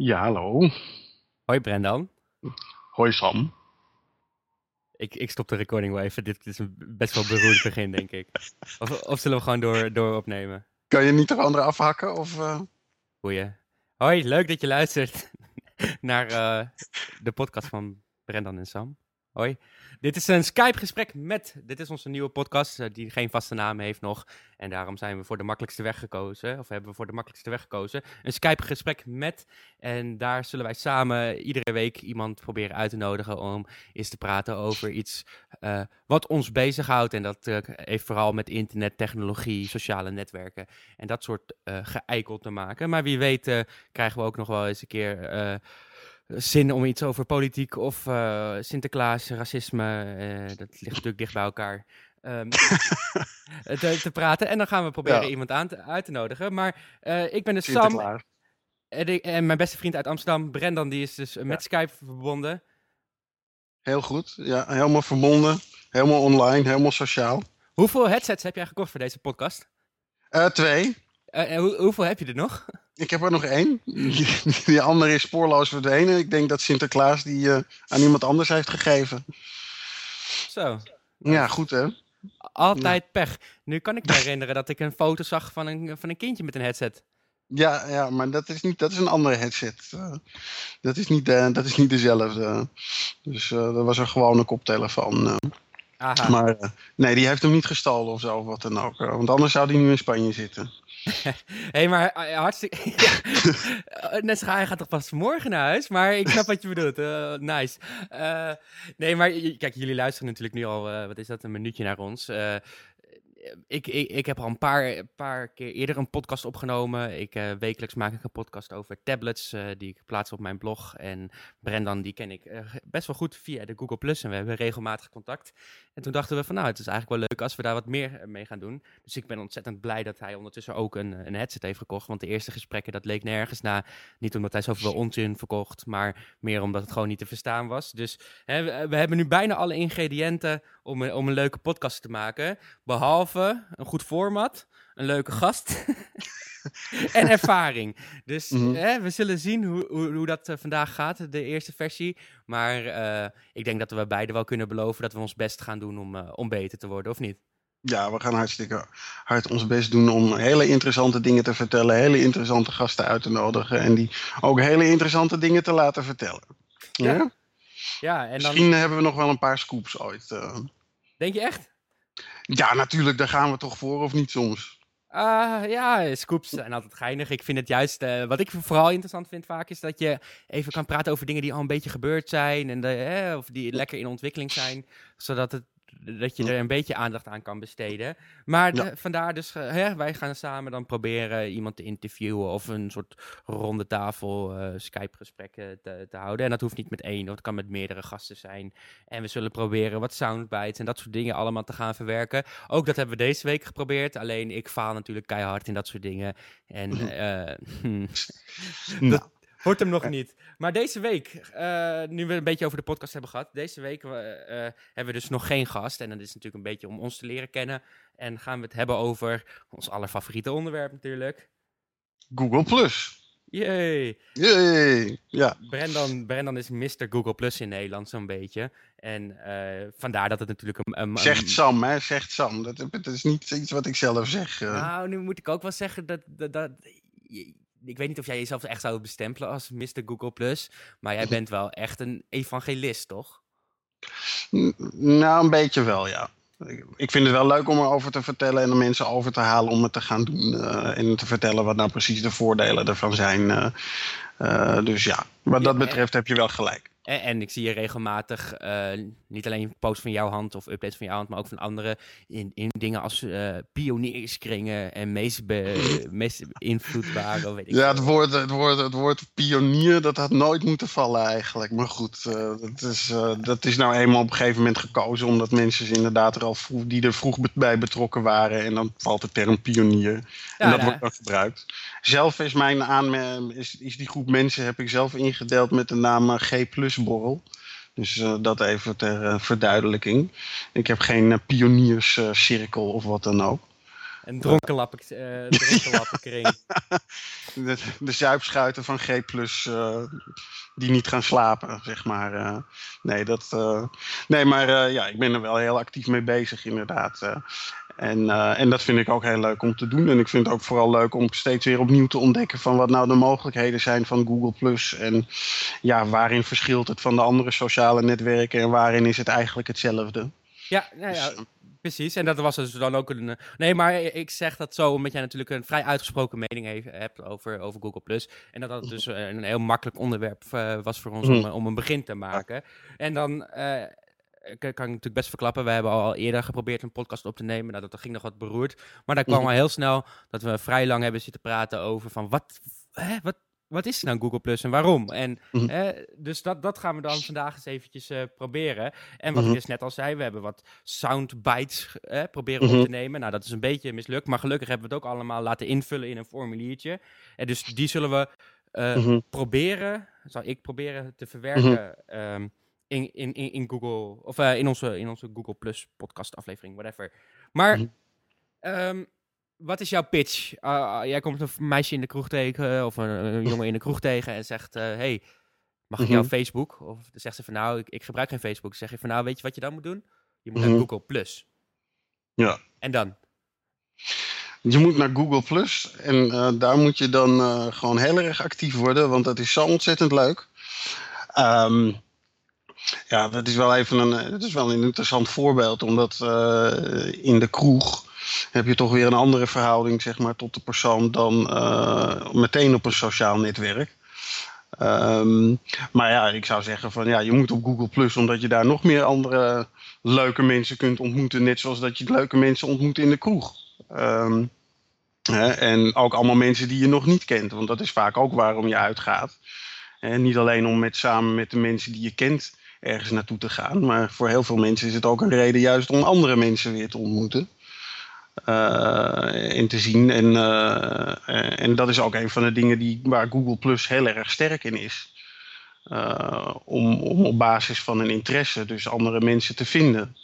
Ja, hallo. Hoi Brendan. Hoi Sam. Ik, ik stop de recording wel even. Dit is een best wel beroerd begin, denk ik. Of, of zullen we gewoon door, door opnemen? Kan je niet de andere afhakken? Of, uh... Goeie. Hoi, leuk dat je luistert naar uh, de podcast van Brendan en Sam. Dit is een Skype-gesprek met. Dit is onze nieuwe podcast, uh, die geen vaste naam heeft nog. En daarom zijn we voor de makkelijkste weg gekozen. Of hebben we voor de makkelijkste weg gekozen. Een Skype-gesprek met. En daar zullen wij samen iedere week iemand proberen uit te nodigen. om eens te praten over iets uh, wat ons bezighoudt. En dat uh, heeft vooral met internet, technologie, sociale netwerken. en dat soort geëikeld te maken. Maar wie weet, krijgen we ook nog wel eens een keer zin om iets over politiek of uh, Sinterklaas, racisme, uh, dat ligt natuurlijk dicht bij elkaar, um, te, te, praten. En dan gaan we proberen ja. iemand aan te, uit te nodigen. Maar uh, ik ben dus Sam en, en, mijn beste vriend uit Amsterdam, Brendan, die is dus ja. met Skype verbonden. Heel goed, ja, helemaal verbonden, helemaal online, helemaal sociaal. Hoeveel headsets heb jij gekocht voor deze podcast? twee. Hoe, hoeveel heb je er nog? Ik heb er nog één. Die andere is spoorloos verdwenen. Ik denk dat Sinterklaas die uh, aan iemand anders heeft gegeven. Zo. Ja, goed hè. Altijd ja. pech. Nu kan ik me herinneren dat ik een foto zag van een, van een kindje met een headset. Ja, ja maar dat is, niet, dat is een andere headset. Uh, dat, is niet, uh, dat is niet dezelfde. Dus dat was een gewone koptelefoon. Aha. Maar nee, die heeft hem niet gestolen of zo, of wat dan ook. want anders zou hij nu in Spanje zitten. Hé, hey, maar hartstikke... Net hij gaat toch pas morgen naar huis? Maar ik snap wat je bedoelt. Nice. Uh, nee, maar kijk, jullie luisteren natuurlijk nu al, wat is dat, een minuutje naar ons ik, ik, ik heb al een paar, paar keer eerder een podcast opgenomen. Ik, uh, wekelijks maak ik een podcast over tablets uh, die ik plaats op mijn blog. En Brendan, die ken ik uh, best wel goed via de Google Plus. En we hebben regelmatig contact. En toen dachten we van nou, het is eigenlijk wel leuk als we daar wat meer mee gaan doen. Dus ik ben ontzettend blij dat hij ondertussen ook een, een headset heeft gekocht. Want de eerste gesprekken, dat leek nergens na. Niet omdat hij zoveel onzin verkocht, maar meer omdat het gewoon niet te verstaan was. Dus hè, we, we hebben nu bijna alle ingrediënten om, om een leuke podcast te maken. Behalve een goed format, een leuke gast en ervaring. Dus mm -hmm. hè, we zullen zien hoe, hoe, hoe dat uh, vandaag gaat, de eerste versie. Maar uh, ik denk dat we beide wel kunnen beloven dat we ons best gaan doen om, uh, om beter te worden, of niet? Ja, we gaan hartstikke hard ons best doen om hele interessante dingen te vertellen, hele interessante gasten uit te nodigen en die ook hele interessante dingen te laten vertellen. Ja? ja? ja en dan... Misschien hebben we nog wel een paar scoops ooit. Denk je echt? Ja, natuurlijk, daar gaan we toch voor, of niet soms? Uh, ja, scoops zijn altijd geinig. Ik vind het juist, uh, wat ik vooral interessant vind vaak, is dat je even kan praten over dingen die al een beetje gebeurd zijn. En de, eh, of die lekker in ontwikkeling zijn. Zodat het dat je er een beetje aandacht aan kan besteden. Maar de, ja. vandaar dus, uh, hè, wij gaan samen dan proberen iemand te interviewen of een soort ronde tafel uh, Skype-gesprekken te, te, houden. En dat hoeft niet met één, of het kan met meerdere gasten zijn. En we zullen proberen wat soundbites en dat soort dingen allemaal te gaan verwerken. Ook dat hebben we deze week geprobeerd. Alleen ik faal natuurlijk keihard in dat soort dingen. En uh, dat, Hoort hem nog niet. Maar deze week, uh, nu we een beetje over de podcast hebben gehad, deze week uh, hebben we dus nog geen gast. En dat is natuurlijk een beetje om ons te leren kennen. En gaan we het hebben over ons allerfavoriete onderwerp natuurlijk. Google Plus. Yay. Yay. Ja. Brendan, Brendan is Mr. Google Plus in Nederland zo'n beetje. En uh, vandaar dat het natuurlijk een... een, een... Zegt Sam, hè? Zegt Sam. Dat, dat, is niet iets wat ik zelf zeg. Nou, nu moet ik ook wel zeggen dat... dat, dat ik weet niet of jij jezelf echt zou bestempelen als Mr. Google Plus, maar jij bent wel echt een evangelist, toch? Nou, een beetje wel, ja. Ik vind het wel leuk om erover te vertellen en de mensen over te halen om het te gaan doen. Uh, en te vertellen wat nou precies de voordelen ervan zijn. Uh, uh, dus ja, wat dat betreft heb je wel gelijk. En, en, ik zie je regelmatig uh, niet alleen posts van jouw hand of updates van jouw hand, maar ook van anderen in, in dingen als uh, pionierskringen en meest, be, meest invloedbare. Weet ik ja, het woord, het, woord, het woord pionier, dat had nooit moeten vallen eigenlijk. Maar goed, uh, dat, is, dat is nou eenmaal op een gegeven moment gekozen omdat mensen inderdaad er al vroeg, die er vroeg bij betrokken waren. En dan valt de term pionier. Ja, en dat nou. wordt dan gebruikt. Zelf is mijn aan, is, is die groep mensen heb ik zelf ingedeeld met de naam G Dus uh, dat even ter uh, verduidelijking. Ik heb geen uh, pionierscirkel of wat dan ook. Een dronkenlappen, uh, dronkenlappenkring. de, de zuipschuiten van G+, uh, die niet gaan slapen, zeg maar. Uh, nee, dat, nee, maar ja, ik ben er wel heel actief mee bezig, inderdaad. en, en dat vind ik ook heel leuk om te doen. En ik vind het ook vooral leuk om steeds weer opnieuw te ontdekken van wat nou de mogelijkheden zijn van Google+. En ja, waarin verschilt het van de andere sociale netwerken en waarin is het eigenlijk hetzelfde. Ja, nou ja, dus, Precies, en dat was dus dan ook een. Eh, nee, maar ik zeg dat zo omdat jij natuurlijk een vrij uitgesproken mening heeft, hebt over, over Google Plus. En dat dat dus eh, een heel makkelijk onderwerp uh, was voor ons om, mhm. om een begin te maken. En dan uh, kan ik natuurlijk best verklappen. We hebben al eerder geprobeerd een podcast op te nemen. Nou, dat ging nog wat beroerd. Maar daar kwam mhm. al heel snel dat we vrij lang hebben zitten praten over van wat, hè, wat, wat is nou Google Plus en waarom? En, mhm. dus dat, dat gaan we dan vandaag eens eventjes uh, proberen. En wat ik dus net al zei, we hebben wat soundbites proberen op mhm. te nemen. Nou, dat is een beetje mislukt, maar gelukkig hebben we het ook allemaal laten invullen in een formuliertje. En dus die zullen we uh, proberen, zal ik proberen te verwerken um, in, in, in, Google, of in, onze, in onze Google Plus podcast aflevering, whatever. Maar... Um, wat is jouw pitch? Uh, jij komt een meisje in de kroeg tegen of een, jongen in de kroeg tegen en zegt: uh, Hey, mag ik mm jouw Facebook? Of dan zegt ze van nou, ik, ik, gebruik geen Facebook. Dan zeg je van nou, weet je wat je dan moet doen? Je moet naar mhm. Google Plus. Ja. En dan? Je moet naar Google Plus en uh, daar moet je dan gewoon heel erg actief worden, want dat is zo ontzettend leuk. Um, ja, dat is wel even een, dat is wel een interessant voorbeeld, omdat in de kroeg heb je toch weer een andere verhouding zeg maar, tot de persoon dan uh, meteen op een sociaal netwerk. Um, maar ja, ik zou zeggen van ja, je moet op Google Plus, omdat je daar nog meer andere leuke mensen kunt ontmoeten. Net zoals dat je leuke mensen ontmoet in de kroeg. Um, hè, en ook allemaal mensen die je nog niet kent, want dat is vaak ook waarom je uitgaat. En niet alleen om met, samen met de mensen die je kent ergens naartoe te gaan, maar voor heel veel mensen is het ook een reden juist om andere mensen weer te ontmoeten. Uh, in te zien. En, uh, en dat is ook een van de dingen die, waar Google Plus heel erg sterk in is. Uh, om, om op basis van een interesse dus andere mensen te vinden.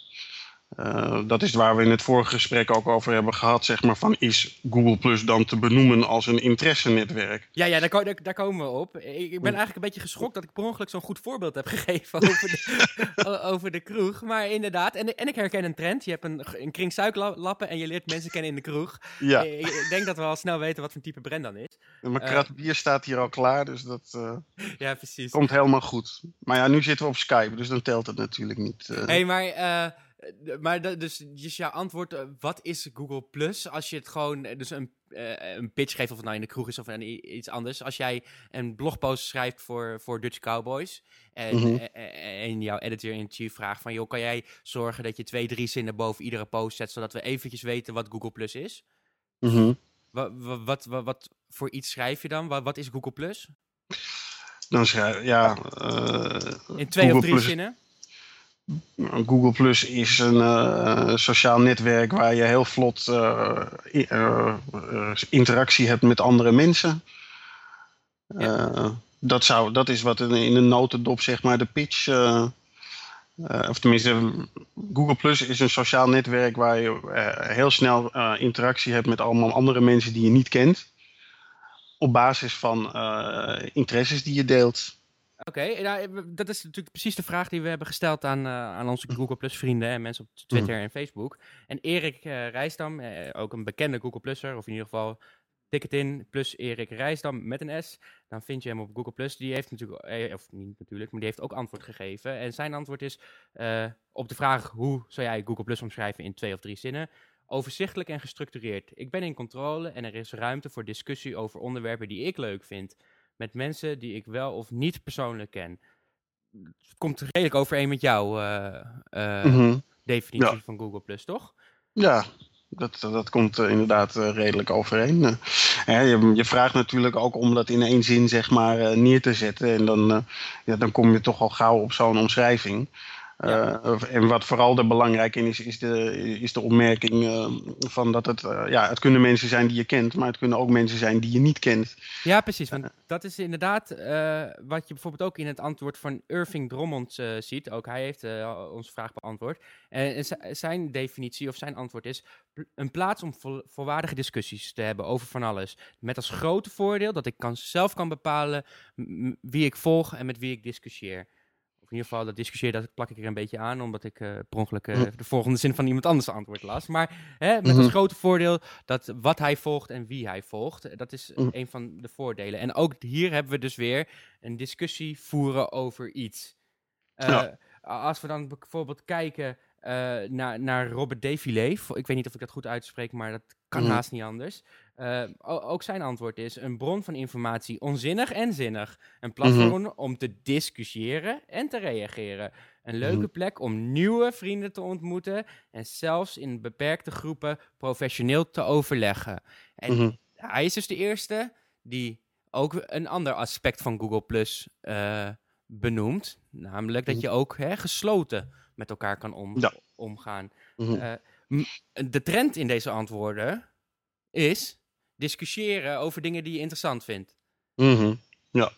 Uh, dat is waar we in het vorige gesprek ook over hebben gehad, zeg maar, van is Google Plus dan te benoemen als een interesse-netwerk? Ja, ja daar, daar, daar, komen we op. Ik, ben eigenlijk een beetje geschokt dat ik per ongeluk zo'n goed voorbeeld heb gegeven over de, over de kroeg. Maar inderdaad, en, en ik herken een trend. Je hebt een, een kring suikerlappen en je leert mensen kennen in de kroeg. Ja. Ik, ik, denk dat we al snel weten wat voor type brand dan is. Mijn uh, krat bier staat hier al klaar, dus dat uh, ja, precies. komt helemaal goed. Maar ja, nu zitten we op Skype, dus dan telt het natuurlijk niet. Hé, hey, maar eh, maar dus, dus jouw antwoord, uh, wat is Google Plus? Als je het gewoon, eh, dus een, uh, een pitch geeft of het nou in de kroeg is of iets anders. Als jij een blogpost schrijft voor, voor Dutch Cowboys en, mm -hmm. en jouw editor-in-chief vraagt van, joh, kan jij zorgen dat je twee, drie zinnen boven iedere post zet, zodat we eventjes weten wat Google Plus is? Mm -hmm. wat, wat, wat, wat, voor iets schrijf je dan? Wat, wat is Google Plus? Dan schrijf ja. in twee Google of drie Plus. zinnen? Google Plus is een uh, sociaal netwerk waar je heel vlot uh, uh, interactie hebt met andere mensen. Ja. dat, zou, dat is wat in, in een notendop, zeg maar, de pitch. of tenminste, Google Plus is een sociaal netwerk waar je heel snel interactie hebt met allemaal andere mensen die je niet kent. Op basis van interesses die je deelt. Oké, nou, dat is natuurlijk precies de vraag die we hebben gesteld aan, uh, aan onze Google Plus vrienden en mensen op Twitter en Facebook. En Erik uh, Rijsdam, uh, ook een bekende Google Plusser, of in ieder geval tik het in, plus Erik Rijsdam met een S, dan vind je hem op Google Plus. Die heeft natuurlijk, of niet natuurlijk, maar die heeft ook antwoord gegeven. En zijn antwoord is op de vraag hoe zou jij Google Plus omschrijven in twee of drie zinnen. Overzichtelijk en gestructureerd. Ik ben in controle en er is ruimte voor discussie over onderwerpen die ik leuk vind met mensen die ik wel of niet persoonlijk ken. Het komt redelijk overeen met jouw uh, mm definitie van Google Plus, toch? Ja, dat, dat komt uh, inderdaad uh, redelijk overeen. je, je, vraagt natuurlijk ook om dat in één zin zeg maar, neer te zetten. En dan, ja, dan kom je toch al gauw op zo'n omschrijving. Uh, en wat vooral er belangrijk in is, is de, is de opmerking uh, van dat het, uh, ja, het kunnen mensen zijn die je kent, maar het kunnen ook mensen zijn die je niet kent. Ja, precies. Want dat is inderdaad wat je bijvoorbeeld ook in het antwoord van Irving Drummond ziet. Ook hij heeft onze vraag beantwoord. En zijn definitie of zijn antwoord is een plaats om vol, volwaardige discussies te hebben over van alles. Met als grote voordeel dat ik kan, zelf kan bepalen wie ik volg en met wie ik discussieer in ieder geval, dat discussieer, dat plak ik er een beetje aan, omdat ik uh, per ongeluk uh, de volgende zin van iemand anders antwoord las. Maar hè, met mm als grote voordeel dat wat hij volgt en wie hij volgt, dat is mm een van de voordelen. En ook hier hebben we dus weer een discussie voeren over iets. Uh, ja. Als we dan bijvoorbeeld kijken naar, naar Robert Defilé, ik weet niet of ik dat goed uitspreek, maar dat kan mm haast niet anders. Uh, ook zijn antwoord is een bron van informatie, onzinnig en zinnig. Een platform mhm. om te discussiëren en te reageren. Een leuke mhm. plek om nieuwe vrienden te ontmoeten en zelfs in beperkte groepen professioneel te overleggen. En mhm. hij is dus de eerste die ook een ander aspect van Google Plus uh, benoemt. Namelijk dat je ook hè, gesloten met elkaar kan om, omgaan. Uh, de trend in deze antwoorden is discussiëren over dingen die je interessant vindt. Mm Ja.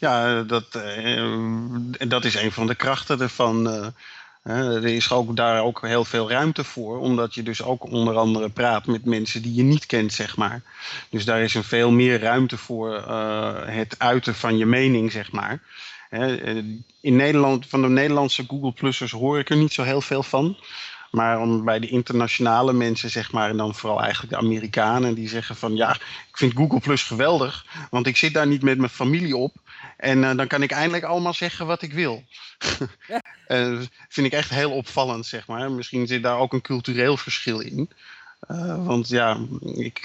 Ja, dat, uh, dat is een van de krachten ervan. Uh, er is ook daar ook heel veel ruimte voor, omdat je dus ook onder andere praat met mensen die je niet kent, zeg maar. Dus daar is een veel meer ruimte voor uh, het uiten van je mening, zeg maar. in Nederland, van de Nederlandse Google Plussers hoor ik er niet zo heel veel van. Maar om bij de internationale mensen, zeg maar, en dan vooral eigenlijk de Amerikanen, die zeggen van ja, ik vind Google Plus geweldig, want ik zit daar niet met mijn familie op. En uh, dan kan ik eindelijk allemaal zeggen wat ik wil. Uh, vind ik echt heel opvallend, zeg maar. Misschien zit daar ook een cultureel verschil in. Uh, want ja, ik,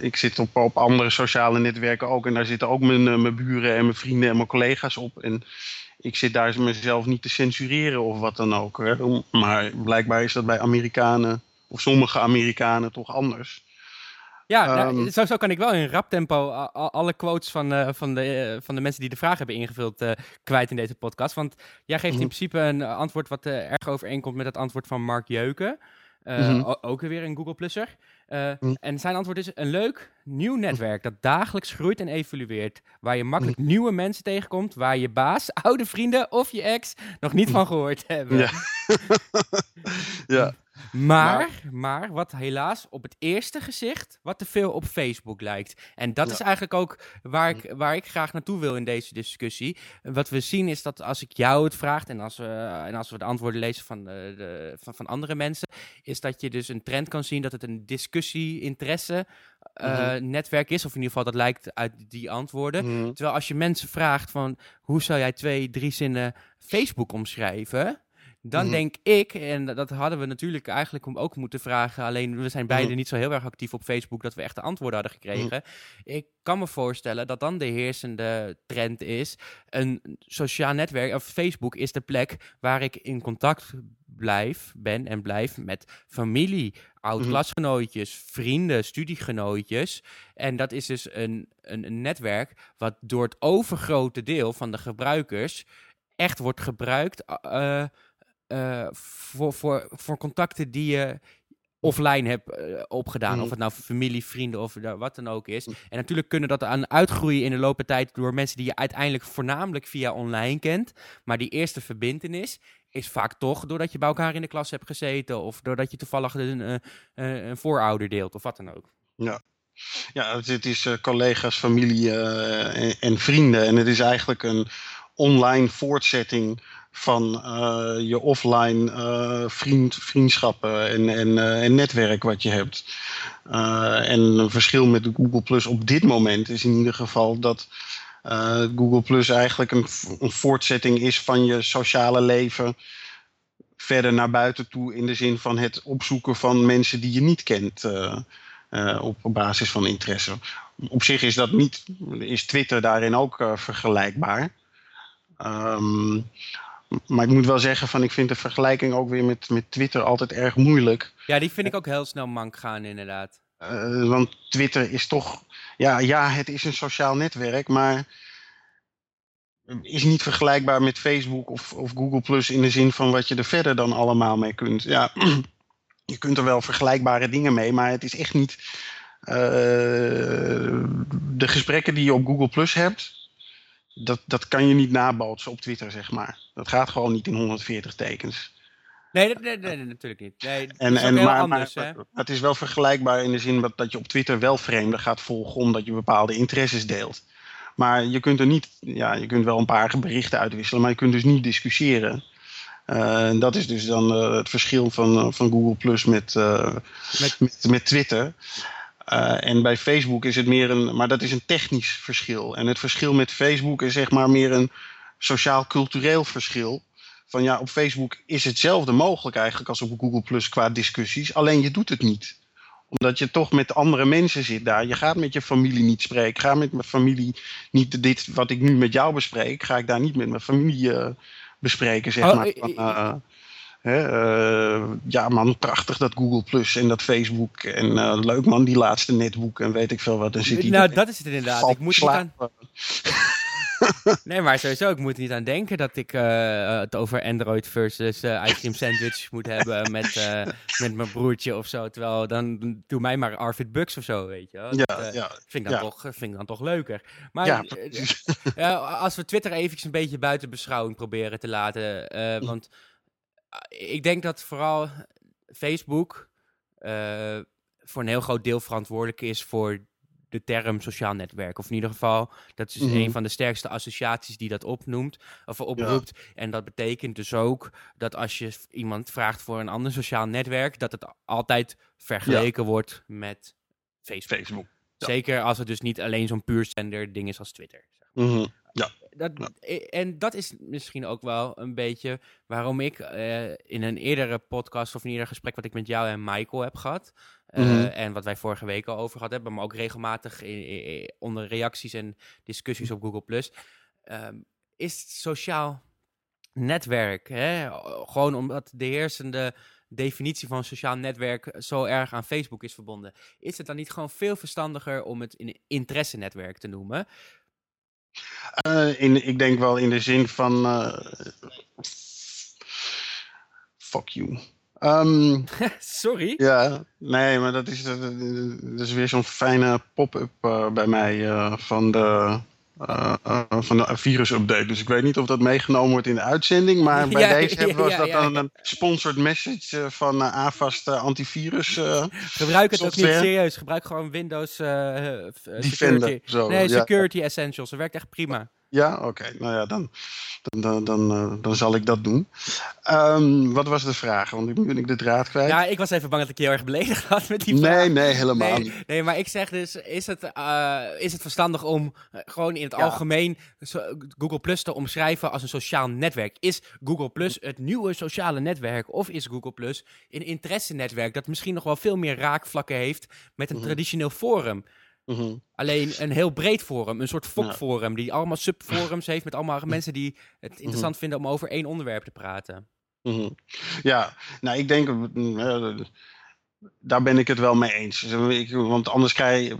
ik zit op, op andere sociale netwerken ook. En daar zitten ook mijn, mijn buren en mijn vrienden en mijn collega's op. En ik zit daar mezelf niet te censureren of wat dan ook. Hè. Maar blijkbaar is dat bij Amerikanen, of sommige Amerikanen, toch anders. Ja, nou, ehm, zo, zo, kan ik wel in rap tempo alle quotes van, uh, van, de, uh, van de mensen die de vraag hebben ingevuld uh, kwijt in deze podcast. Want jij geeft in mhm. principe een antwoord wat erg overeenkomt met het antwoord van Mark Jeuken. Mm Ook weer een Google Plusser. Mhm. En zijn antwoord is een leuk nieuw netwerk dat dagelijks groeit en evolueert. Waar je makkelijk nieuwe mensen tegenkomt. Waar je baas, oude vrienden of je ex nog niet van gehoord hebben. Ja. ja. Maar, maar, wat helaas op het eerste gezicht wat te veel op Facebook lijkt. En dat is eigenlijk ook waar ik, waar ik graag naartoe wil in deze discussie. Wat we zien is dat als ik jou het vraag en als we, en als we de antwoorden lezen van, de, de van, van andere mensen, is dat je dus een trend kan zien dat het een discussie, interesse uh, netwerk is. Of in ieder geval dat lijkt uit die antwoorden. Mhm. Terwijl als je mensen vraagt van hoe zou jij twee, drie zinnen Facebook omschrijven? Dan mhm. denk ik, en dat hadden we natuurlijk eigenlijk ook moeten vragen, alleen we zijn beide mhm. niet zo heel erg actief op Facebook dat we echt de antwoorden hadden gekregen. Ik kan me voorstellen dat dan de heersende trend is, een sociaal netwerk, of Facebook is de plek waar ik in contact blijf, ben en blijf met familie, oud-klasgenootjes, vrienden, studiegenootjes. En dat is dus een, een, een netwerk wat door het overgrote deel van de gebruikers echt wordt gebruikt uh, uh, voor, voor, voor contacten die je offline hebt uh, opgedaan. Mm. Of het nou familie, vrienden of wat dan ook is. Mm. En natuurlijk kunnen dat aan uitgroeien in de loop der tijd door mensen die je uiteindelijk voornamelijk via online kent. Maar die eerste verbindenis is vaak toch doordat je bij elkaar in de klas hebt gezeten. Of doordat je toevallig een, uh, een voorouder deelt of wat dan ook. Ja. Ja, het is collega's, familie en, en vrienden. En het is eigenlijk een online voortzetting van uh, je offline uh, vriend, vriendschappen en, en, uh, en netwerk wat je hebt. en een verschil met Google Plus op dit moment is in ieder geval dat Google Plus eigenlijk een, voortzetting is van je sociale leven verder naar buiten toe in de zin van het opzoeken van mensen die je niet kent op basis van interesse. Op zich is dat niet, is Twitter daarin ook vergelijkbaar. Um, maar ik moet wel zeggen, van, ik vind de vergelijking ook weer met, met Twitter altijd erg moeilijk. Ja, die vind ik ook heel snel mank gaan, inderdaad. Uh, want Twitter is toch. Ja, ja, het is een sociaal netwerk, maar. is niet vergelijkbaar met Facebook of, of Google Plus in de zin van wat je er verder dan allemaal mee kunt. Ja, je kunt er wel vergelijkbare dingen mee, maar het is echt niet. Uh, de gesprekken die je op Google Plus hebt, dat, dat kan je niet nabootsen op Twitter, zeg maar. Dat gaat gewoon niet in 140 tekens. Nee, nee, nee, nee natuurlijk niet. Nee, en, en, maar, anders, maar, het is wel vergelijkbaar in de zin dat je op Twitter wel vreemden gaat volgen omdat je bepaalde interesses deelt. Maar je kunt er niet, ja, je kunt wel een paar berichten uitwisselen, maar je kunt dus niet discussiëren. Uh, dat is dus dan uh, het verschil van, uh, van Google Plus met, met... met, met Twitter. En bij Facebook is het meer een, maar dat is een technisch verschil. En het verschil met Facebook is zeg maar meer een sociaal-cultureel verschil. Van ja, op Facebook is hetzelfde mogelijk eigenlijk als op Google Plus qua discussies, alleen je doet het niet omdat je toch met andere mensen zit daar. Je gaat met je familie niet spreken. Ga met mijn familie niet dit wat ik nu met jou bespreek. Ga ik daar niet met mijn familie uh, bespreken, zeg oh, maar. Van, uh, hè, uh, ja man, prachtig dat Google Plus en dat Facebook. En leuk man, die laatste netboek en weet ik veel wat. Dan zit nou, dat is het inderdaad. Ik moet niet aan... nee, maar sowieso, ik moet er niet aan denken dat ik uh, het over Android versus uh, ice cream sandwich moet hebben met, uh, met mijn broertje of zo. Terwijl dan doe mij maar Arvid Bucks of zo, weet je wel. Ja, dat, ja, vind, ik dan ja. toch, vind ik dan toch leuker. Maar ja, als we Twitter eventjes een beetje buiten beschouwing proberen te laten. want ik denk dat vooral Facebook voor een heel groot deel verantwoordelijk is voor de term sociaal netwerk. Of in ieder geval, dat is mm een van de sterkste associaties die dat opnoemt of oproept. En dat betekent dus ook dat als je iemand vraagt voor een ander sociaal netwerk, dat het altijd vergeleken wordt met Facebook. Facebook. Zeker als het dus niet alleen zo'n puur zender ding is als Twitter. Mhm. Ja. Dat, En dat is misschien ook wel een beetje waarom ik uh, in een eerdere podcast of in ieder gesprek wat ik met jou en Michael heb gehad, Mhm. Eh, en wat wij vorige week al over gehad hebben, maar ook regelmatig in, onder reacties en discussies op Google Plus, ehm, is sociaal netwerk. Hè? Gewoon omdat de heersende definitie van sociaal netwerk zo erg aan Facebook is verbonden. Is het dan niet gewoon veel verstandiger om het een interesse-netwerk te noemen? Uh, in, ik denk wel in de zin van. Uh, fuck you. Um, Sorry? Ja, nee, maar dat is, dat is weer zo'n fijne pop-up uh, bij mij van de, uh, van de virus-update. Dus ik weet niet of dat meegenomen wordt in de uitzending. Maar bij ja, deze ja, was ja, dat dan een sponsored message van Avast antivirus. Gebruik het software. ook niet serieus. Gebruik gewoon Windows Defender. Security. Zo, nee, Security Essentials. Dat werkt echt prima. Ja, oké. Nou ja, dan, dan, dan, dan, dan zal ik dat doen. Um, wat was de vraag? Want nu ben ik de draad kwijt. Ja, ik was even bang dat ik je heel erg beledigd had met die vraag. Nee, nee, helemaal nee, niet. Nee, maar ik zeg dus, is het, uh, is het verstandig om uh, gewoon in het ja. algemeen Google Plus te omschrijven als een sociaal netwerk? Is Google Plus het nieuwe sociale netwerk? Of is Google Plus een interesse-netwerk dat misschien nog wel veel meer raakvlakken heeft met een -hmm. traditioneel forum? Mm -hmm. Alleen een heel breed forum, een soort FOC-forum, die allemaal subforums heeft met allemaal mensen die het interessant mm -hmm. vinden om over één onderwerp te praten. Mm -hmm. Ja, nou ik denk, daar ben ik het wel mee eens. Want anders krijg,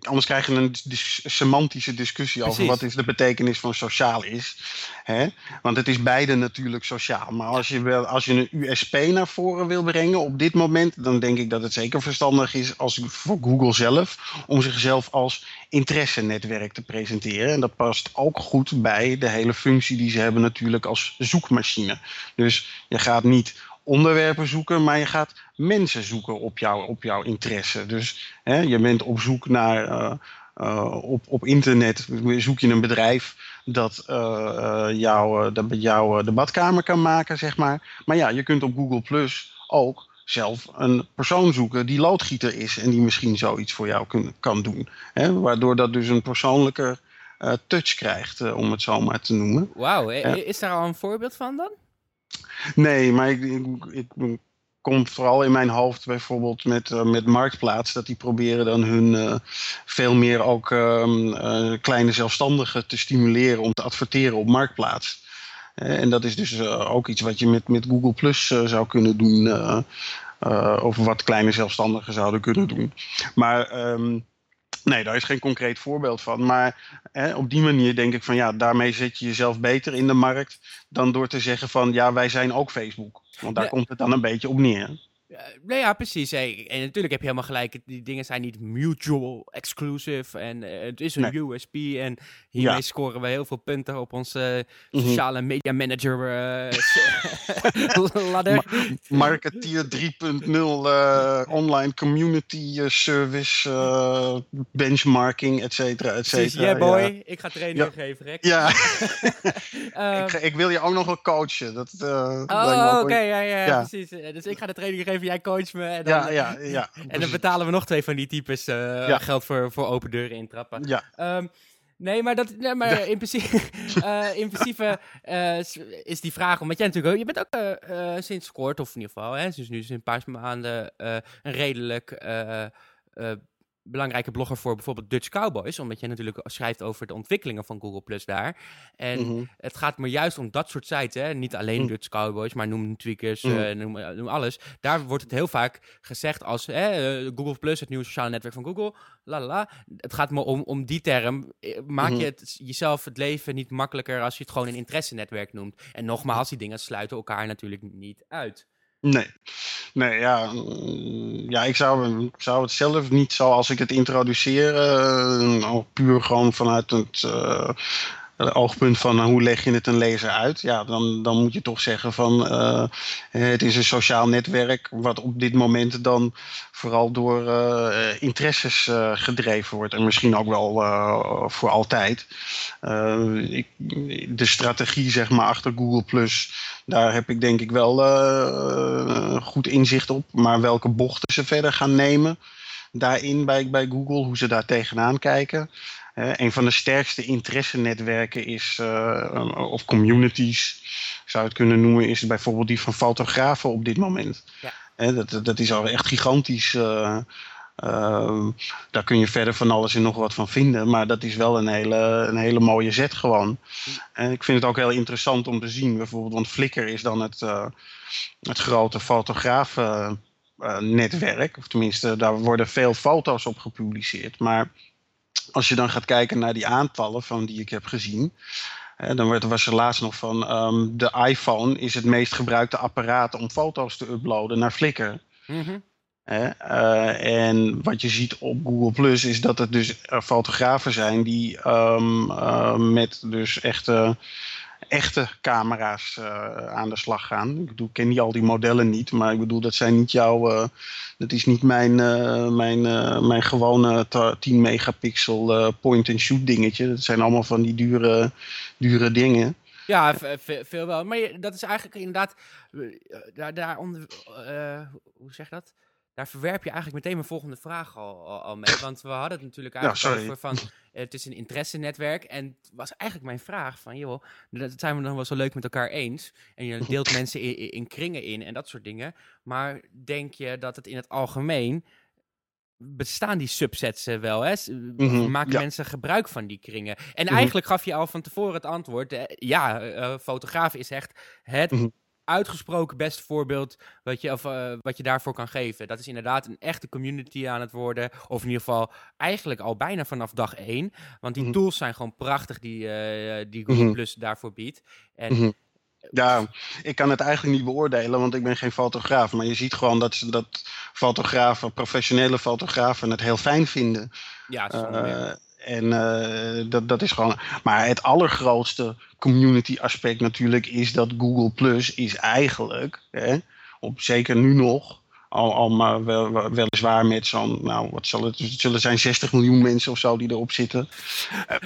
anders krijg je een dis semantische discussie Precies. over wat is de betekenis van sociaal is. Hè? Want het is beide natuurlijk sociaal. Maar als je, wel, als je een USP naar voren wil brengen op dit moment, dan denk ik dat het zeker verstandig is als voor Google zelf om zichzelf als interesse-netwerk te presenteren. En dat past ook goed bij de hele functie die ze hebben natuurlijk als zoekmachine. Dus je gaat niet onderwerpen zoeken, maar je gaat mensen zoeken op, jou, op jouw interesse. Dus hè, je bent op zoek naar. Uh, uh, op, op internet zoek je een bedrijf dat uh, jou, dat jou de badkamer kan maken, zeg maar. Maar ja, je kunt op Google Plus ook zelf een persoon zoeken die loodgieter is en die misschien zoiets voor jou kun, kan doen. Hè? Waardoor dat dus een persoonlijker touch krijgt, om het zo maar te noemen. Wauw, is daar al een voorbeeld van dan? Nee, maar ik, ik, ik, kom vooral in mijn hoofd bijvoorbeeld met, uh, met Marktplaats. Dat die proberen dan hun uh, veel meer ook uh, kleine zelfstandigen te stimuleren om te adverteren op Marktplaats. en dat is dus ook iets wat je met, met Google Plus zou kunnen doen. of wat kleine zelfstandigen zouden kunnen doen. Maar um, Nee, daar is geen concreet voorbeeld van. Maar hè, op die manier denk ik van ja, daarmee zet je jezelf beter in de markt dan door te zeggen van ja, wij zijn ook Facebook. Want daar komt het dan een beetje op neer. Nee, ja, precies. En natuurlijk heb je helemaal gelijk. Die dingen zijn niet mutual exclusive. En uh, het is een USP. En hiermee ja. scoren we heel veel punten op onze uh, sociale mm -hmm. media manager ladder. Ma Marketeer 3.0 online community service benchmarking, et cetera, et cetera. Yeah boy, ja. ik ga training ja. geven, Rick. Ja. ik, ik, wil je ook nog wel coachen. Dat, oh, oké, okay, ja, ja, precies. Dus ik ga de training geven jij coach me. En dan, ja, ja, ja. en dan betalen we nog twee van die types uh, ja. geld voor, voor open deuren intrappen. Ja. Um, nee, maar, dat, nee, maar in principe, uh, in principe uh, is die vraag, omdat jij natuurlijk, je bent ook sinds kort, of in ieder geval, hè, dus nu sinds een paar maanden, een redelijk belangrijke blogger voor bijvoorbeeld Dutch Cowboys. Omdat je natuurlijk schrijft over de ontwikkelingen van Google Plus daar. En mm -hmm. het gaat me juist om dat soort sites. Hè? Niet alleen mm. Dutch Cowboys, maar noem Tweakers, mm. uh, noem, noem, alles. Daar wordt het heel vaak gezegd als hè, uh, Google Plus, het nieuwe sociale netwerk van Google. La, la, la. Het gaat me om, om die term. Maak -hmm. je het, jezelf het leven niet makkelijker als je het gewoon een interesse-netwerk noemt. En nogmaals, die dingen sluiten elkaar natuurlijk niet uit. Nee, nee ja, mm, ja ik, zou, ik zou het zelf niet zoals ik het introduceer, uh, puur gewoon vanuit het het oogpunt van hoe leg je het een lezer uit, ja, dan, dan moet je toch zeggen van uh, het is een sociaal netwerk wat op dit moment dan vooral door interesses gedreven wordt en misschien ook wel voor altijd. Ik, de strategie zeg maar achter Google Plus, daar heb ik denk ik wel goed inzicht op, maar welke bochten ze verder gaan nemen daarin bij, bij Google, hoe ze daar tegenaan kijken. Een van de sterkste interesse-netwerken is, uh, of communities, zou je het kunnen noemen, is bijvoorbeeld die van fotografen op dit moment. Ja. Dat, dat is al echt gigantisch. Uh, daar kun je verder van alles en nog wat van vinden. Maar dat is wel een hele, een hele mooie zet gewoon. En ik vind het ook heel interessant om te zien. Bijvoorbeeld, want Flickr is dan het, het grote fotografennetwerk. of tenminste, daar worden veel foto's op gepubliceerd. Maar als je dan gaat kijken naar die aantallen van die ik heb gezien. Hè, dan was er laatst nog van um, de iPhone is het meest gebruikte apparaat om foto's te uploaden naar Flickr. Mm uh, en wat je ziet op Google Plus is dat het dus fotografen zijn die um, uh, met dus echte echte camera's uh, aan de slag gaan. Ik, ken niet al die modellen niet, maar ik bedoel, dat zijn niet jouw. Uh, dat is niet mijn, uh, mijn, mijn gewone 10 megapixel point-and-shoot dingetje. Dat zijn allemaal van die dure, dure dingen. Ja, veel wel. Maar dat is eigenlijk inderdaad. Daar, daaronder. hoe zeg je dat? Daar verwerp je eigenlijk meteen mijn volgende vraag al, al, mee. Want we hadden het natuurlijk eigenlijk over van, het is een interesse-netwerk. En het was eigenlijk mijn vraag van, joh, dat zijn we dan wel zo leuk met elkaar eens. En je deelt mensen in, in, kringen in en dat soort dingen. Maar denk je dat het in het algemeen, bestaan die subsets wel, hè? Mm Maken mensen gebruik van die kringen? En mhm. eigenlijk gaf je al van tevoren het antwoord, eh, ja, uh, fotograaf is echt het... Mhm uitgesproken beste voorbeeld wat je, of, uh, wat je daarvoor kan geven. Dat is inderdaad een echte community aan het worden. Of in ieder geval eigenlijk al bijna vanaf dag één. Want die mm -hmm. tools zijn gewoon prachtig die, uh, die Google mm -hmm. Plus daarvoor biedt. En mm -hmm. Ja, ik kan het eigenlijk niet beoordelen, want ik ben geen fotograaf. Maar je ziet gewoon dat, dat fotografen, professionele fotografen, het heel fijn vinden. Ja, uh, en uh, dat, dat is gewoon. Maar het allergrootste community aspect natuurlijk is dat Google Plus is eigenlijk, hè, op, zeker nu nog, al, al maar wel, weliswaar met zo'n, nou wat zal het, het zullen zijn 60 miljoen mensen of zo die erop zitten.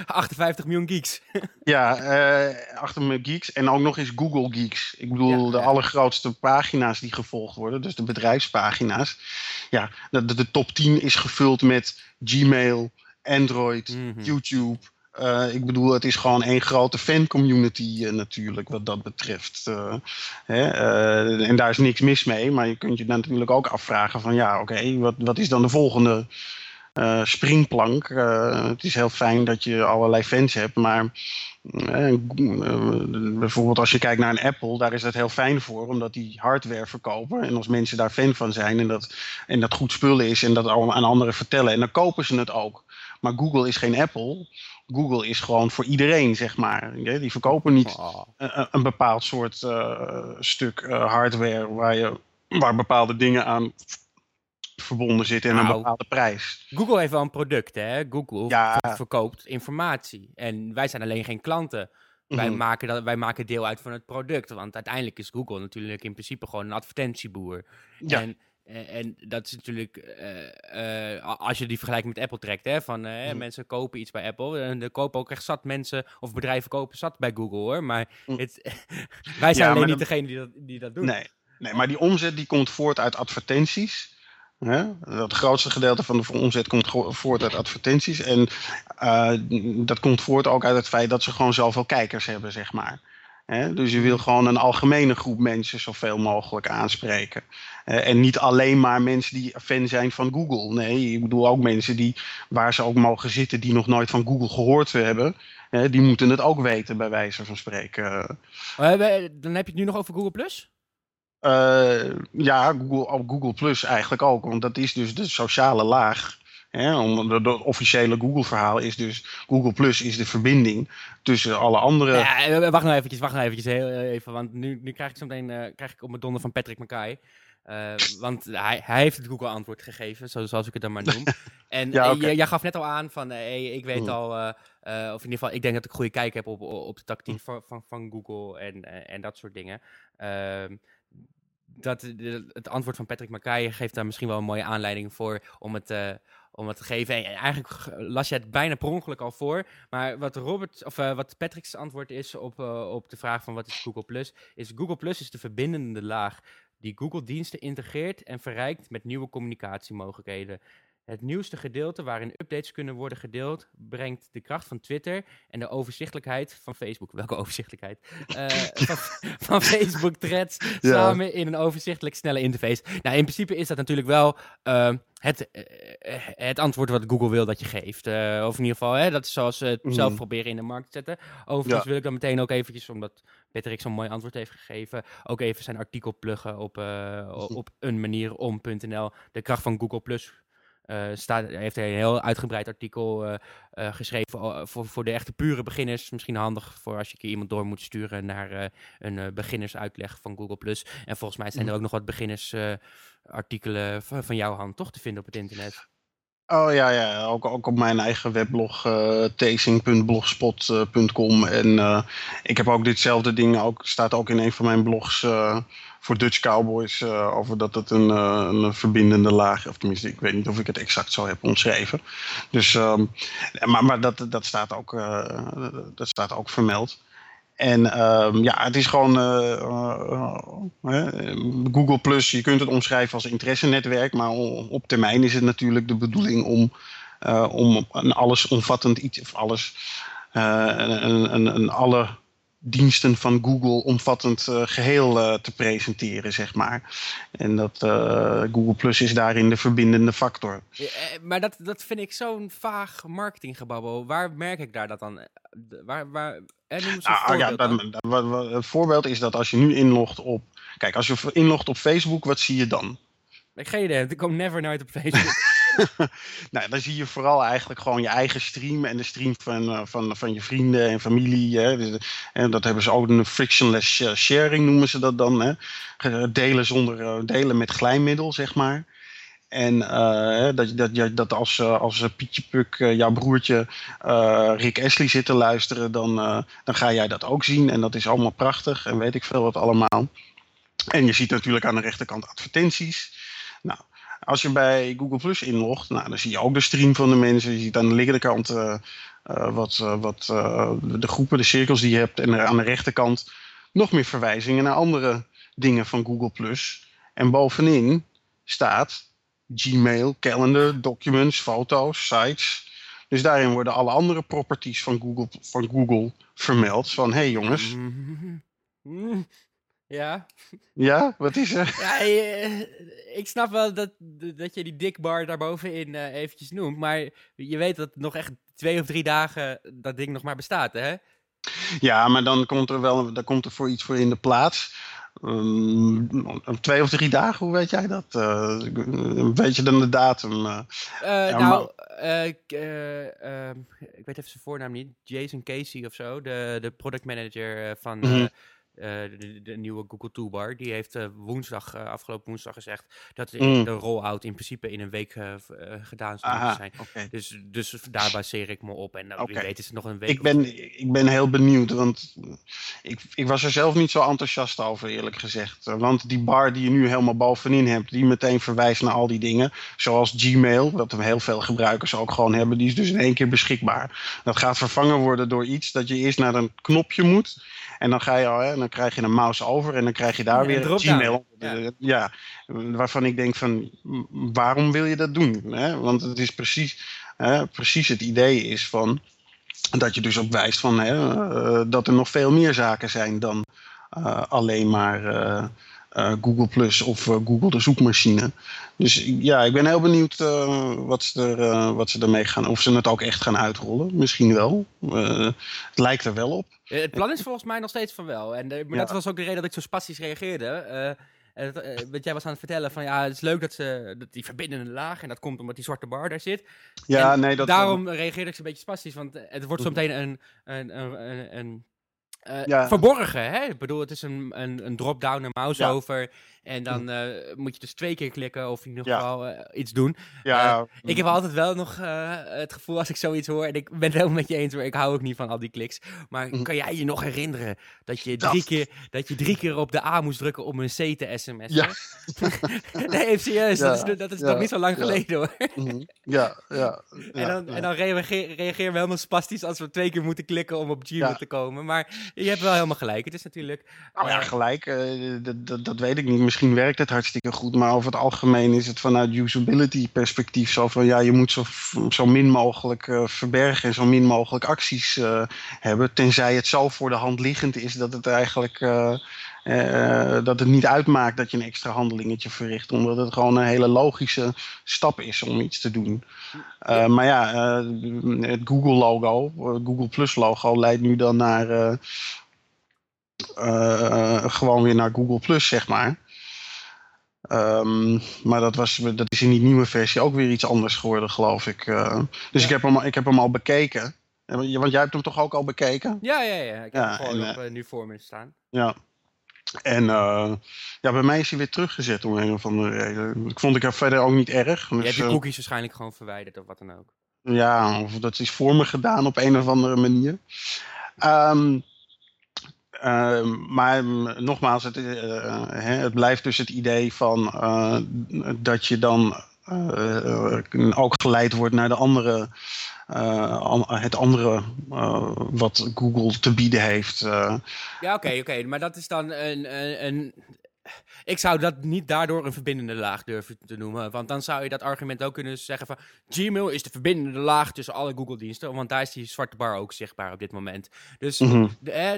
58 miljoen geeks. ja, uh, 8 miljoen geeks en ook nog eens Google Geeks. Ik bedoel, ja, de ja. allergrootste pagina's die gevolgd worden, dus de bedrijfspagina's. Ja, de, de, de top 10 is gevuld met Gmail, Android, mm -hmm. YouTube. Uh, ik bedoel, het is gewoon één grote fancommunity uh, natuurlijk wat dat betreft. Uh, hè, en daar is niks mis mee, maar je kunt je natuurlijk ook afvragen van ja, oké, okay, wat, wat is dan de volgende springplank? het is heel fijn dat je allerlei fans hebt, maar bijvoorbeeld als je kijkt naar een Apple, daar is het heel fijn voor, omdat die hardware verkopen. En als mensen daar fan van zijn en dat, en dat goed spullen is en dat aan anderen vertellen, en dan kopen ze het ook. Maar Google is geen Apple. Google is gewoon voor iedereen, zeg maar. Die verkopen niet Oh. een, een bepaald soort eh, stuk eh, hardware waar, je, waar bepaalde dingen aan verbonden zitten en Nou. een bepaalde prijs. Google heeft wel een product, hè? Google Ja. verkoopt informatie. En wij zijn alleen geen klanten. Wij, Mhm. maken dat, wij maken deel uit van het product. Want uiteindelijk is Google natuurlijk in principe gewoon een advertentieboer. Ja. En, en, en dat is natuurlijk, eh, eh, als je die vergelijking met Apple trekt, hè, van eh, Mhm. mensen kopen iets bij Apple. En er kopen ook echt zat mensen, of bedrijven kopen zat bij Google hoor. Maar Mhm. het, wij zijn Ja, alleen niet dan- degene die dat, die dat doen. Nee, nee, maar die omzet die komt voort uit advertenties. Hè? Het grootste gedeelte van de omzet komt voort uit advertenties. En dat komt voort ook uit het feit dat ze gewoon zoveel kijkers hebben, zeg maar. Hè? Dus je wil gewoon een algemene groep mensen zoveel mogelijk aanspreken. Eh, en niet alleen maar mensen die fan zijn van Google. Nee, ik bedoel ook mensen die, waar ze ook mogen zitten, die nog nooit van Google gehoord hebben. Die moeten het ook weten, bij wijze van spreken. We- dan heb je het nu nog over Google Plus? Eh, ja, Google, Google Plus eigenlijk ook. Want dat is dus de sociale laag. Hè? Om, de, de officiële Google-verhaal is dus... Google Plus is de verbinding tussen alle andere... Ja, eh, wacht nou eventjes, wacht nou eventjes, heel, eh, even, want nu, nu krijg ik zo meteen eh, krijg ik op mijn donder van Patrick Mackay. Eh, want hij, hij heeft het Google-antwoord gegeven, zo, zoals ik het dan maar noem. En Ja, jij- gaf net al aan van, hey, ik weet Mm. al, of in ieder geval, ik denk dat ik goede kijk heb op, op de tactiek van, van, van Google en, en dat soort dingen. Ehm, dat, de- het antwoord van Patrick Mackay geeft daar misschien wel een mooie aanleiding voor om het, om het te geven. En eigenlijk las je het bijna per ongeluk al voor. Maar wat, Robert, of, eh, wat Patrick's antwoord is op, eh, op de vraag van wat is Google Plus, is Google Plus is de verbindende laag die Google diensten integreert en verrijkt met nieuwe communicatiemogelijkheden. Het nieuwste gedeelte waarin updates kunnen worden gedeeld, brengt de kracht van Twitter en de overzichtelijkheid van Facebook. Welke overzichtelijkheid? Eh, van, van Facebook threads Ja. samen in een overzichtelijk snelle interface. Nou, in principe is dat natuurlijk wel ehm, het, eh, eh, het antwoord wat Google wil dat je geeft. Of in ieder geval, hè, dat is zoals ze het Mhm. zelf proberen in de markt te zetten. Overigens Ja. wil ik dan meteen ook eventjes, omdat Patrick zo'n mooi antwoord heeft gegeven, ook even zijn artikel pluggen op, op een manier om.nl. De kracht van Google Plus. Eh, staat, heeft hij een heel uitgebreid artikel eh, eh, geschreven voor, voor de echte pure beginners. Misschien handig voor als je keer iemand door moet sturen naar een beginnersuitleg van Google Plus. En volgens mij zijn er ook nog wat beginnersartikelen van, van jouw hand toch te vinden op het internet. Oh ja, ja. Ook, ook op mijn eigen weblog uh, tasing.blogspot.com. En uh, ik heb ook ditzelfde ding, ook, staat ook in een van mijn blogs uh, voor Dutch Cowboys. over dat het een, een verbindende laag, of tenminste, ik weet niet of ik het exact zo heb omschreven. Dus, um, maar, maar dat, dat, staat ook, dat staat ook vermeld. En um, ja, het is gewoon uh, Google Plus. Je kunt het omschrijven als interesse-netwerk, maar op termijn is het natuurlijk de bedoeling om, om een allesomvattend iets, of alles, een, een, een alle diensten van Google omvattend uh, geheel uh, te presenteren, zeg maar. En dat uh, Google Plus is daarin de verbindende factor. Ja, eh, maar dat, dat vind ik zo'n vaag marketinggebabbel. Waar merk ik daar dat dan? Waar, waar, eh, noem een nou, ja, wat, het voorbeeld is dat als je nu inlogt op... Kijk, als je inlogt op Facebook, wat zie je dan? Ik geen idee, ik kom never nooit op Facebook. nou, dan zie je vooral eigenlijk gewoon je eigen stream en de stream van, van, van je vrienden en familie. Hè. Dus, en dat hebben ze ook een frictionless sharing, noemen ze dat dan. Hè. Delen, zonder, delen met glijmiddel, zeg maar. En dat, dat, dat als, als Pietje Puk, jouw broertje, Rick Astley zit te luisteren, dan, dan ga jij dat ook zien. En dat is allemaal prachtig en weet ik veel wat allemaal. En je ziet natuurlijk aan de rechterkant advertenties. Nou, als je bij Google Plus inlogt, nou, dan zie je ook de stream van de mensen. Je ziet aan de linkerkant uh, uh, wat, uh, wat de groepen, de cirkels die je hebt. En aan de rechterkant nog meer verwijzingen naar andere dingen van Google Plus. En bovenin staat Gmail, calendar, documents, foto's, sites. Dus daarin worden alle andere properties van Google, van Google vermeld. Van, hé hey jongens. Ja. Ja, wat is er? Ja, je, ik snap wel dat, dat je die dikbar daarbovenin uh, eventjes noemt. Maar je weet dat nog echt twee of drie dagen dat ding nog maar bestaat, hè? Ja, maar dan komt er wel dan komt er voor iets voor in de plaats. um, twee of drie dagen, hoe weet jij dat? Uh, weet je dan de datum? Uh, ja, nou, ik, ehm, ik weet even zijn voornaam niet. Jason Casey of zo, de, de product manager van mm -hmm. Uh, de, de, nieuwe Google Toolbar. Die heeft uh, woensdag, uh, afgelopen woensdag gezegd dat mm. de rollout in principe in een week gedaan zou Aha, zijn. Okay. Dus, dus daar baseer ik me op. En nou, okay. wie weet is het nog een week. Ik ben, ik ben heel benieuwd, want ik, ik was er zelf niet zo enthousiast over, eerlijk gezegd. Want die bar die je nu helemaal bovenin hebt, die meteen verwijst naar al die dingen. Zoals Gmail, wat heel veel gebruikers ook gewoon hebben, die is dus in één keer beschikbaar. Dat gaat vervangen worden door iets dat je eerst naar een knopje moet. En dan ga je al, hè, dan krijg je een mouse over en dan krijg je daar ja, weer Gmail. Ja. ja. waarvan ik denk van, waarom wil je dat doen? Hè? Want het is precies, hè, precies het idee is van, dat je dus op wijst van, hè, uh, dat er nog veel meer zaken zijn dan uh, alleen maar... Uh, Google Plus of uh, Google de zoekmachine. Dus ja, ik ben heel benieuwd uh, wat, ze er, wat ze ermee gaan. Of ze het ook echt gaan uitrollen. Misschien wel. het lijkt er wel op. het plan is volgens mij nog steeds van wel. En maar ja. dat was ook de reden dat ik zo spastisch reageerde. Uh, wat jij was aan het vertellen van ja, het is leuk dat ze dat die verbindende laag en dat komt omdat die zwarte bar daar zit. Ja, en nee, dat daarom reageerde ik een beetje spastisch, want het wordt zo meteen een, een, een, een uh, ja. verborgen. Hè? Ik bedoel, het is een, een, een drop-down, een mouse over. En dan uh, moet je dus twee keer klikken of in ieder geval uh, iets doen. Ja. ik heb altijd wel nog het gevoel als ik zoiets hoor. En ik ben het helemaal met je eens hoor. Ik hou ook niet van al die kliks. Maar mm. kan jij je nog herinneren dat je drie, keer, dat je drie keer op de A moest drukken om een C te sms'en? Ja. nee, serieus. Dat is, dat is nog niet zo lang geleden hoor. Mm. Ja, ja. en dan, en dan reageer, reageren we helemaal spastisch als we twee keer moeten klikken om op Gmail te komen. Maar je hebt wel helemaal gelijk. Het is natuurlijk... Nou ja, gelijk. dat, dat, dat weet ik niet misschien werkt het hartstikke goed, maar over het algemeen is het vanuit usability perspectief zo van ja, je moet zo, zo min mogelijk uh, verbergen en zo min mogelijk acties uh, hebben, tenzij het zo voor de hand liggend is dat het eigenlijk uh, dat het niet uitmaakt dat je een extra handelingetje verricht, omdat het gewoon een hele logische stap is om iets te doen. maar ja, het Google logo, Google Plus logo leidt nu dan naar gewoon weer naar Google Plus, zeg maar. Um, maar dat, was, dat is in die nieuwe versie ook weer iets anders geworden, geloof ik. Uh, dus ja. ik, heb hem, ik heb hem al bekeken. Want jij hebt hem toch ook al bekeken? Ja, ja, ja. Ik heb ja, hem gewoon op, uh, nu voor me staan. Ja. En uh, ja, bij mij is hij weer teruggezet om een of andere reden. Ik vond ik er verder ook niet erg. Dus, je hebt je cookies waarschijnlijk gewoon verwijderd of wat dan ook. Ja, of dat is voor me gedaan op een of andere manier. Um, uh, maar nogmaals, het, uh, hè, het, blijft dus het idee van uh, dat je dan ook geleid wordt naar de andere, het andere wat Google te bieden heeft. Ja, oké, oké. Maar dat is dan een, een ik zou dat niet daardoor een verbindende laag durven te noemen. Want dan zou je dat argument ook kunnen zeggen van... Gmail is de verbindende laag tussen alle Google-diensten. Want daar is die zwarte bar ook zichtbaar op dit moment. Dus mm -hmm.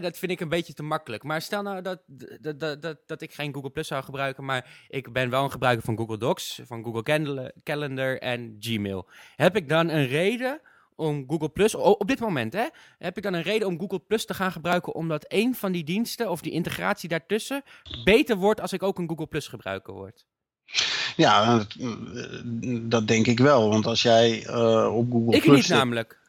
dat vind ik een beetje te makkelijk. Maar stel nou dat, dat, dat, dat, dat ik geen Google Plus zou gebruiken... maar ik ben wel een gebruiker van Google Docs, van Google Calendar en Gmail. Heb ik dan een reden om Google Plus, op dit moment hè, heb ik dan een reden om Google Plus te gaan gebruiken, omdat een van die diensten of die integratie daartussen beter wordt als ik ook een Google Plus gebruiker word? Ja, dat, dat denk ik wel. Want als jij uh, op Google ik Plus... Ik niet namelijk.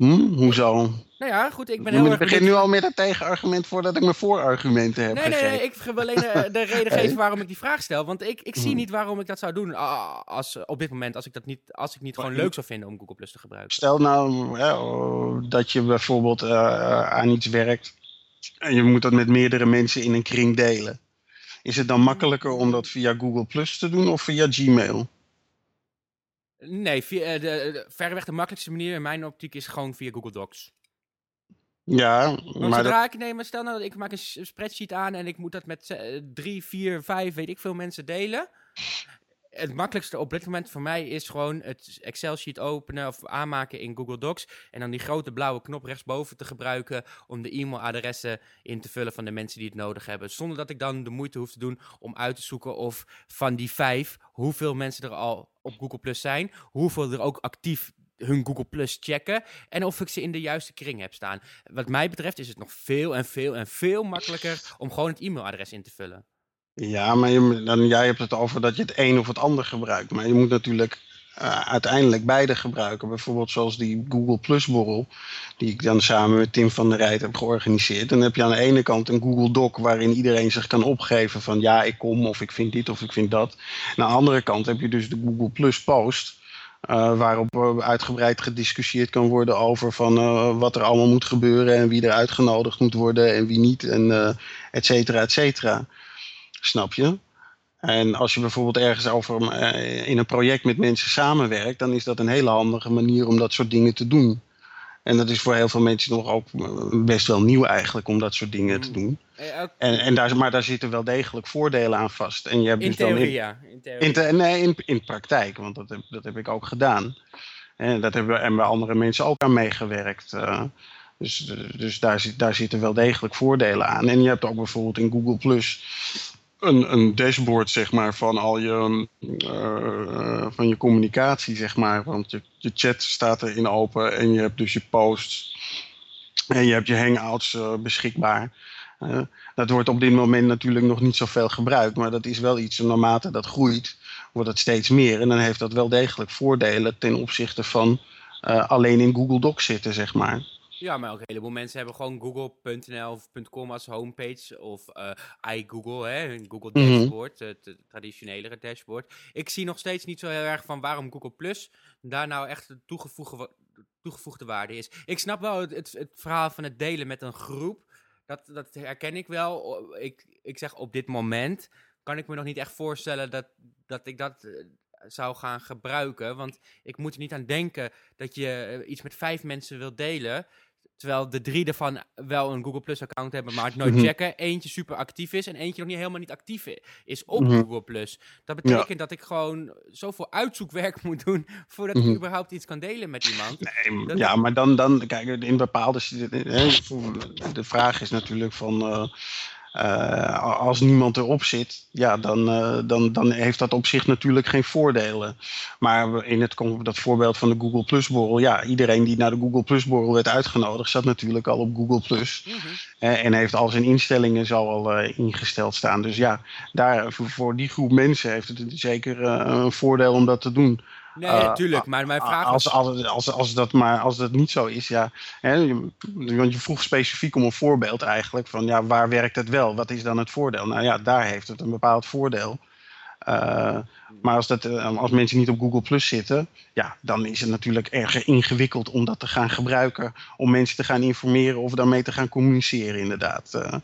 Hm, hoezo? Nou ja, goed, ik ben heel Ik begin nu al met een tegenargument voordat ik mijn voorargumenten heb Nee, nee, nee, ik wil alleen de, de reden geven waarom ik die vraag stel. Want ik, ik zie hm. niet waarom ik dat zou doen als, op dit moment, als ik dat niet, als ik niet gewoon leuk zou vinden om Google Plus te gebruiken. Stel nou ja, dat je bijvoorbeeld uh, aan iets werkt en je moet dat met meerdere mensen in een kring delen. Is het dan makkelijker om dat via Google Plus te doen of via Gmail? Nee, via, de, de, verreweg de makkelijkste manier in mijn optiek is gewoon via Google Docs. Ja, maar zodra dat... ik neem, stel nou dat ik maak een spreadsheet aan en ik moet dat met drie, vier, vijf, weet ik veel mensen delen. Het makkelijkste op dit moment voor mij is gewoon het Excel-sheet openen of aanmaken in Google Docs. En dan die grote blauwe knop rechtsboven te gebruiken om de e-mailadressen in te vullen van de mensen die het nodig hebben. Zonder dat ik dan de moeite hoef te doen om uit te zoeken of van die vijf, hoeveel mensen er al op Google Plus zijn, hoeveel er ook actief hun Google Plus checken en of ik ze in de juiste kring heb staan. Wat mij betreft is het nog veel en veel en veel makkelijker om gewoon het e-mailadres in te vullen. Ja, maar dan, jij hebt het over dat je het een of het ander gebruikt. Maar je moet natuurlijk uh, uiteindelijk beide gebruiken. Bijvoorbeeld zoals die Google Plus borrel, die ik dan samen met Tim van der Rijt heb georganiseerd. Dan heb je aan de ene kant een Google Doc waarin iedereen zich kan opgeven van ja, ik kom of ik vind dit of ik vind dat. aan de andere kant heb je dus de Google Plus post. Uh, waarop uitgebreid gediscussieerd kan worden over van uh, wat er allemaal moet gebeuren en wie er uitgenodigd moet worden en wie niet en et cetera, et cetera. Snap je? En als je bijvoorbeeld ergens over in een project met mensen samenwerkt, dan is dat een hele handige manier om dat soort dingen te doen. En dat is voor heel veel mensen nog ook best wel nieuw eigenlijk om dat soort dingen te doen. En, en daar, maar daar zitten wel degelijk voordelen aan vast. En je hebt in dus theorie, dan in, ja. In theorie. in, te, nee, in, in praktijk, want dat heb, dat heb ik ook gedaan. En dat hebben en bij andere mensen ook aan meegewerkt. Uh, dus dus daar, zit, daar zitten wel degelijk voordelen aan. En je hebt ook bijvoorbeeld in Google Plus een, een dashboard zeg maar, van al je, uh, van je communicatie, zeg maar. Want je, chat staat erin open en je hebt dus je posts en je hebt je hangouts uh, beschikbaar. Uh, dat wordt op dit moment natuurlijk nog niet zoveel gebruikt, maar dat is wel iets, naarmate dat groeit, wordt het steeds meer. En dan heeft dat wel degelijk voordelen ten opzichte van alleen in Google Docs zitten, zeg maar. Ja, maar ook een heleboel mensen hebben gewoon google.nl of .com als homepage. Of uh, iGoogle, hè, een Google dashboard, het mm -hmm. traditionelere dashboard. Ik zie nog steeds niet zo heel erg van waarom Google Plus daar nou echt de toegevoegde, toegevoegde waarde is. Ik snap wel het, het, het, verhaal van het delen met een groep. Dat, dat herken ik wel. Ik, ik zeg op dit moment kan ik me nog niet echt voorstellen dat, dat ik dat zou gaan gebruiken. Want ik moet er niet aan denken dat je iets met vijf mensen wilt delen. Terwijl de drie ervan wel een Google Plus account hebben, maar het nooit Mhm. checken. Eentje super actief is en eentje nog niet helemaal niet actief is op Mhm. Google Plus. Dat betekent dat ik gewoon zoveel uitzoekwerk moet doen voordat Mhm. ik überhaupt iets kan delen met iemand. Nee, Dat- ja, maar dan, dan kijk, in bepaalde. De vraag is natuurlijk van. eh, eh, als niemand erop zit, ja, dan, eh, dan, dan heeft dat op zich natuurlijk geen voordelen. Maar in het, dat voorbeeld van de Google Plus borrel, ja, iedereen die naar de Google Plus borrel werd uitgenodigd, zat natuurlijk al op Google Plus. Mhm. Eh, en heeft al zijn instellingen zo al ingesteld staan. Dus ja, daar, voor, voor die groep mensen heeft het zeker een voordeel om dat te doen. Nee, Eh, natuurlijk. Maar mijn vraag als, was... als, als, als, dat maar, als dat niet zo is, ja. Hè, want je vroeg specifiek om een voorbeeld eigenlijk. Van ja, waar werkt het wel? Wat is dan het voordeel? Nou ja, daar heeft het een bepaald voordeel. Eh, maar als, dat, eh, als mensen niet op Google Plus zitten, ja, dan is het natuurlijk erg ingewikkeld om dat te gaan gebruiken. Om mensen te gaan informeren of daarmee te gaan communiceren, inderdaad. Eh,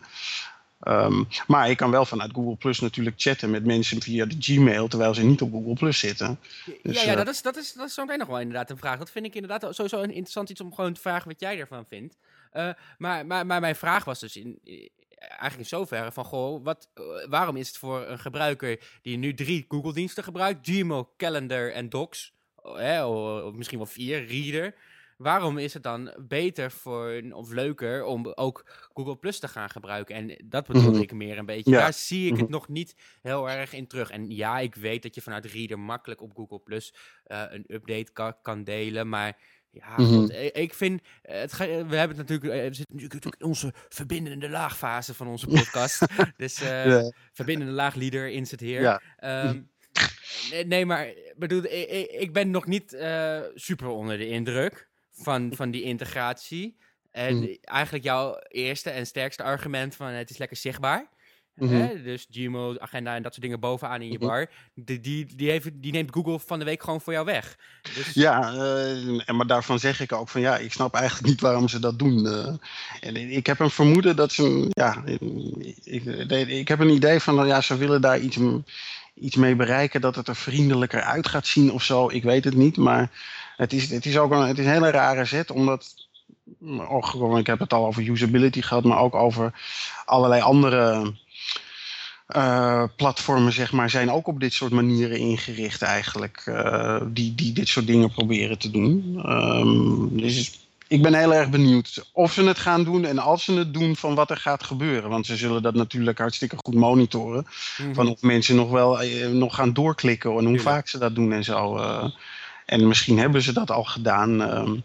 ehm, maar ik kan wel vanuit Google Plus natuurlijk chatten met mensen via de Gmail, terwijl ze niet op Google Plus zitten. Dus, ja, ja eh, dat is, dat is, dat is zo meteen nog wel inderdaad een vraag. Dat vind ik inderdaad sowieso een interessant iets om gewoon te vragen wat jij ervan vindt. Eh, maar, maar, maar mijn vraag was dus in, eh, eigenlijk in zoverre van, goh, wat, waarom is het voor een gebruiker die nu drie Google-diensten gebruikt, Gmail, Calendar en Docs, hè, of misschien wel vier, Reader, waarom is het dan beter voor, of leuker om ook Google Plus te gaan gebruiken? En dat bedoelde Mhm. ik meer een beetje. Ja. Daar zie ik het Mhm. nog niet heel erg in terug. En ja, ik weet dat je vanuit Reader makkelijk op Google Plus eh, een update ka- kan delen, maar ja, Mhm. god, ik, ik vind, eh, het we hebben het natuurlijk, eh, we zitten natuurlijk in onze verbindende laagfase van onze podcast. dus eh, Ja. verbindende laaglieder in zit hier. Ja. Ehm, nee, maar bedoel, ik, ik- ik ben nog niet eh, super onder de indruk van, van die integratie. En Mhm. eigenlijk jouw eerste en sterkste argument van het is lekker zichtbaar. Mhm. Hè? Dus Gmail, agenda en dat soort dingen bovenaan in je Mhm. bar. Die, die, die, heeft, die neemt Google van de week gewoon voor jou weg. Dus, Ja, en maar daarvan zeg ik ook van ja, ik snap eigenlijk niet waarom ze dat doen. eh. en ik heb een vermoeden dat ze, ja, ik, ik, ik heb een idee van nou ja, ze willen daar iets, iets mee bereiken dat het er vriendelijker uit gaat zien of zo. Ik weet het niet, maar het is, het is ook een, het is hele rare zet, omdat, ook gewoon, ik heb het al over usability gehad, maar ook over allerlei andere eh, platformen, zeg maar, zijn ook op dit soort manieren ingericht eigenlijk. eh, die, die dit soort dingen proberen te doen. Ehm, dus ik ben heel erg benieuwd of ze het gaan doen en als ze het doen, van wat er gaat gebeuren. Want ze zullen dat natuurlijk hartstikke goed monitoren. Mhm. Van of mensen nog wel eh, nog gaan doorklikken en hoe vaak ze dat doen en zo. eh. En misschien hebben ze dat al gedaan. ehm,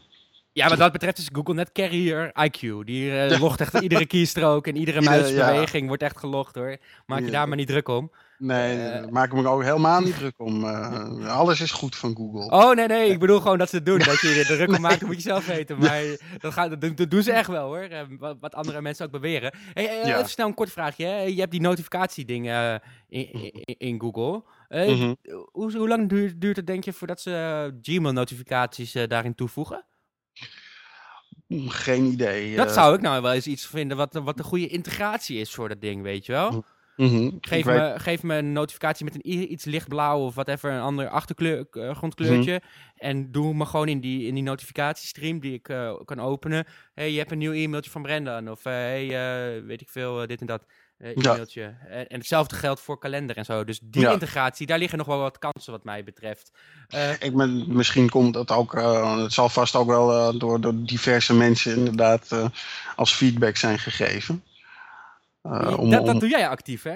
Ja, wat dat betreft is Google net carrier IQ. Die Ja. logt echt iedere keystroke en iedere muisbeweging wordt echt gelogd hoor. Maak je daar maar niet druk om. Nee, Eh. maak ik me ook helemaal niet druk om. eh, alles is goed van Google. Oh nee, nee, ik bedoel gewoon dat ze het doen. Dat je er druk om maakt, dat moet je zelf weten. Maar dat, gaat, dat, doen- ze echt wel hoor. Eh, Wat, wat andere mensen ook beweren. Hey. Even snel een kort vraagje. Hè? Je hebt die notificatiedingen in, in, in Google. Mhm. hoe, hoe lang duurt, duurt het denk je voordat ze Gmail-notificaties daarin toevoegen? Mm, Geen idee. Dat zou ik nou wel eens iets vinden wat, wat een goede integratie is voor dat ding, weet je wel? Mhm. Geef weet- me, geef me een notificatie met een iets lichtblauw of whatever, een ander achtergrondkleurtje. Mhm. En doe me gewoon in die, in die notificatiestream die ik eh, kan openen. hey, je hebt een nieuw e-mailtje van Brendan. Of eh, hey, eh, weet ik veel, eh, dit en dat eh, Ja. e-mailtje. En, en hetzelfde geldt voor kalender en zo. Dus die Ja. integratie, daar liggen nog wel wat kansen wat mij betreft. Eh, Ik ben, misschien komt dat ook, eh, het zal vast ook wel eh, door, door diverse mensen inderdaad eh, als feedback zijn gegeven. Eh, om, dat, dat doe jij actief, hè?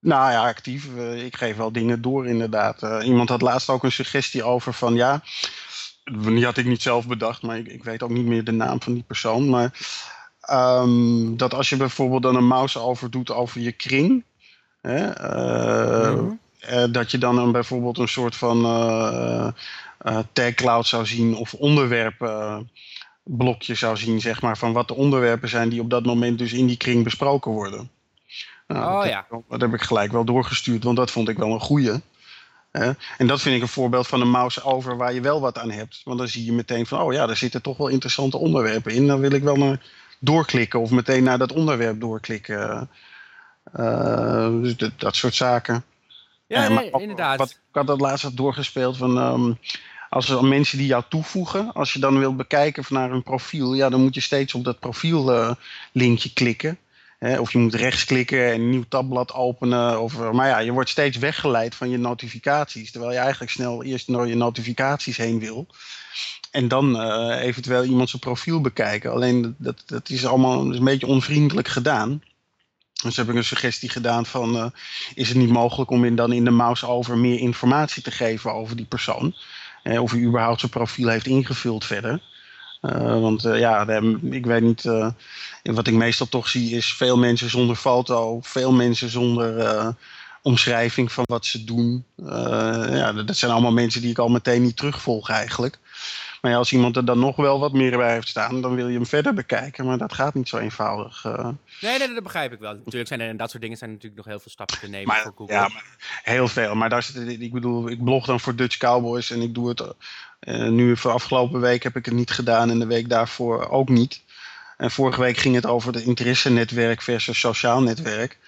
nou ja, actief. eh, ik geef wel dingen door inderdaad. Eh, iemand had laatst ook een suggestie over van ja, die had ik niet zelf bedacht, maar ik, ik weet ook niet meer de naam van die persoon. Maar ehm, dat als je bijvoorbeeld dan een mouse over doet over je kring, hè, Mhm. dat je dan een, bijvoorbeeld een soort van tag cloud zou zien of onderwerpen blokje zou zien, zeg maar, van wat de onderwerpen zijn die op dat moment dus in die kring besproken worden. Nou, Oh, dat, ja. heb, dat heb ik gelijk wel doorgestuurd, want dat vond ik wel een goeie. Hè? En dat vind ik een voorbeeld van een mouse over waar je wel wat aan hebt. Want dan zie je meteen van, oh ja, daar zitten toch wel interessante onderwerpen in. Dan wil ik wel naar doorklikken of meteen naar dat onderwerp doorklikken. Eh, dus dat, dat soort zaken. Ja, Eh, maar nee, ook inderdaad. Wat, ik had dat laatst doorgespeeld van. ehm, als er mensen die jou toevoegen, als je dan wilt bekijken van naar hun profiel, ja, dan moet je steeds op dat profiellinkje klikken. Hè, of je moet rechtsklikken en een nieuw tabblad openen. Of, eh, maar ja, je wordt steeds weggeleid van je notificaties. Terwijl je eigenlijk snel eerst door je notificaties heen wil. En dan eh, eventueel iemand zijn profiel bekijken. Alleen dat, dat, is allemaal een beetje onvriendelijk gedaan. Dus heb ik een suggestie gedaan van, eh, is het niet mogelijk om in, dan in de mouse over meer informatie te geven over die persoon? Eh, of hij überhaupt zijn profiel heeft ingevuld verder. Eh, want eh, ja, ik weet niet, eh, wat ik meestal toch zie is veel mensen zonder foto, veel mensen zonder omschrijving van wat ze doen. Ja, dat zijn allemaal mensen die ik al meteen niet terugvolg eigenlijk. Maar ja, als iemand er dan nog wel wat meer bij heeft staan, dan wil je hem verder bekijken. Maar dat gaat niet zo eenvoudig. eh. Nee, nee, dat begrijp ik wel. Natuurlijk zijn er, en dat soort dingen zijn natuurlijk nog heel veel stappen te nemen Maar, voor Google. ja, heel veel. Maar daar zit, ik bedoel, ik blog dan voor Dutch Cowboys en ik doe het eh, nu voor afgelopen week heb ik het niet gedaan en de week daarvoor ook niet. En vorige week ging het over de interesse-netwerk versus sociaal netwerk.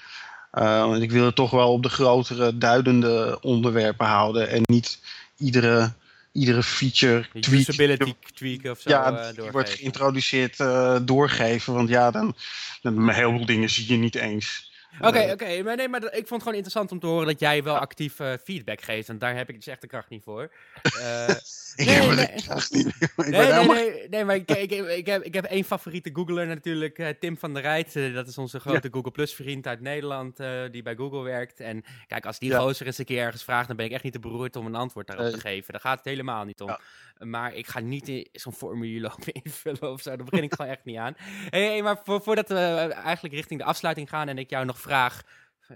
Eh, want ik wil het toch wel op de grotere, duidende onderwerpen houden en niet iedere, iedere feature, tweet, usability tweaken of zo ja, eh, die doorgeven. wordt geïntroduceerd eh, doorgeven. Want ja, dan, dan heel veel dingen zie je niet eens. Oké, oké. Maar nee, maar dat- ik vond het gewoon interessant om te horen dat jij wel actief eh, feedback geeft. En daar heb ik dus echt de kracht niet voor. Eh, ik nee, heb echt niet. Nee, nee, nee, nee, maar ik, ik, ik, heb, ik heb één favoriete Googler natuurlijk, eh, Tim van der Rijt. Dat is onze grote Google Plus vriend uit Nederland, die bij Google werkt. En kijk, als die Ja. gozer eens een keer ergens vraagt, dan ben ik echt niet te beroerd om een antwoord daarop te geven. Daar gaat het helemaal niet om. Ja. Maar ik ga niet zo'n formulier lopen invullen of zo. Daar begin ik gewoon echt niet aan. Hey, hey, maar voor, voordat we eigenlijk richting de afsluiting gaan en ik jou nog vraag...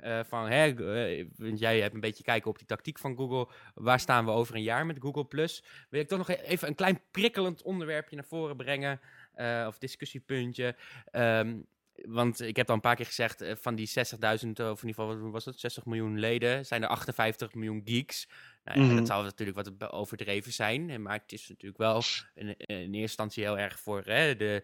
eh, van, hè, eh, want jij hebt een beetje kijken op die tactiek van Google. Waar staan we over een jaar met Google Plus? Wil ik toch nog even een klein prikkelend onderwerpje naar voren brengen? eh, of discussiepuntje. Ehm, want ik heb al een paar keer gezegd, van die 60.000, of in ieder geval, wat was het, 60 miljoen leden, zijn er 58 miljoen geeks. Nou, Mhm. Dat zou natuurlijk wat overdreven zijn, maar het is natuurlijk wel in, in eerste instantie heel erg voor hè, de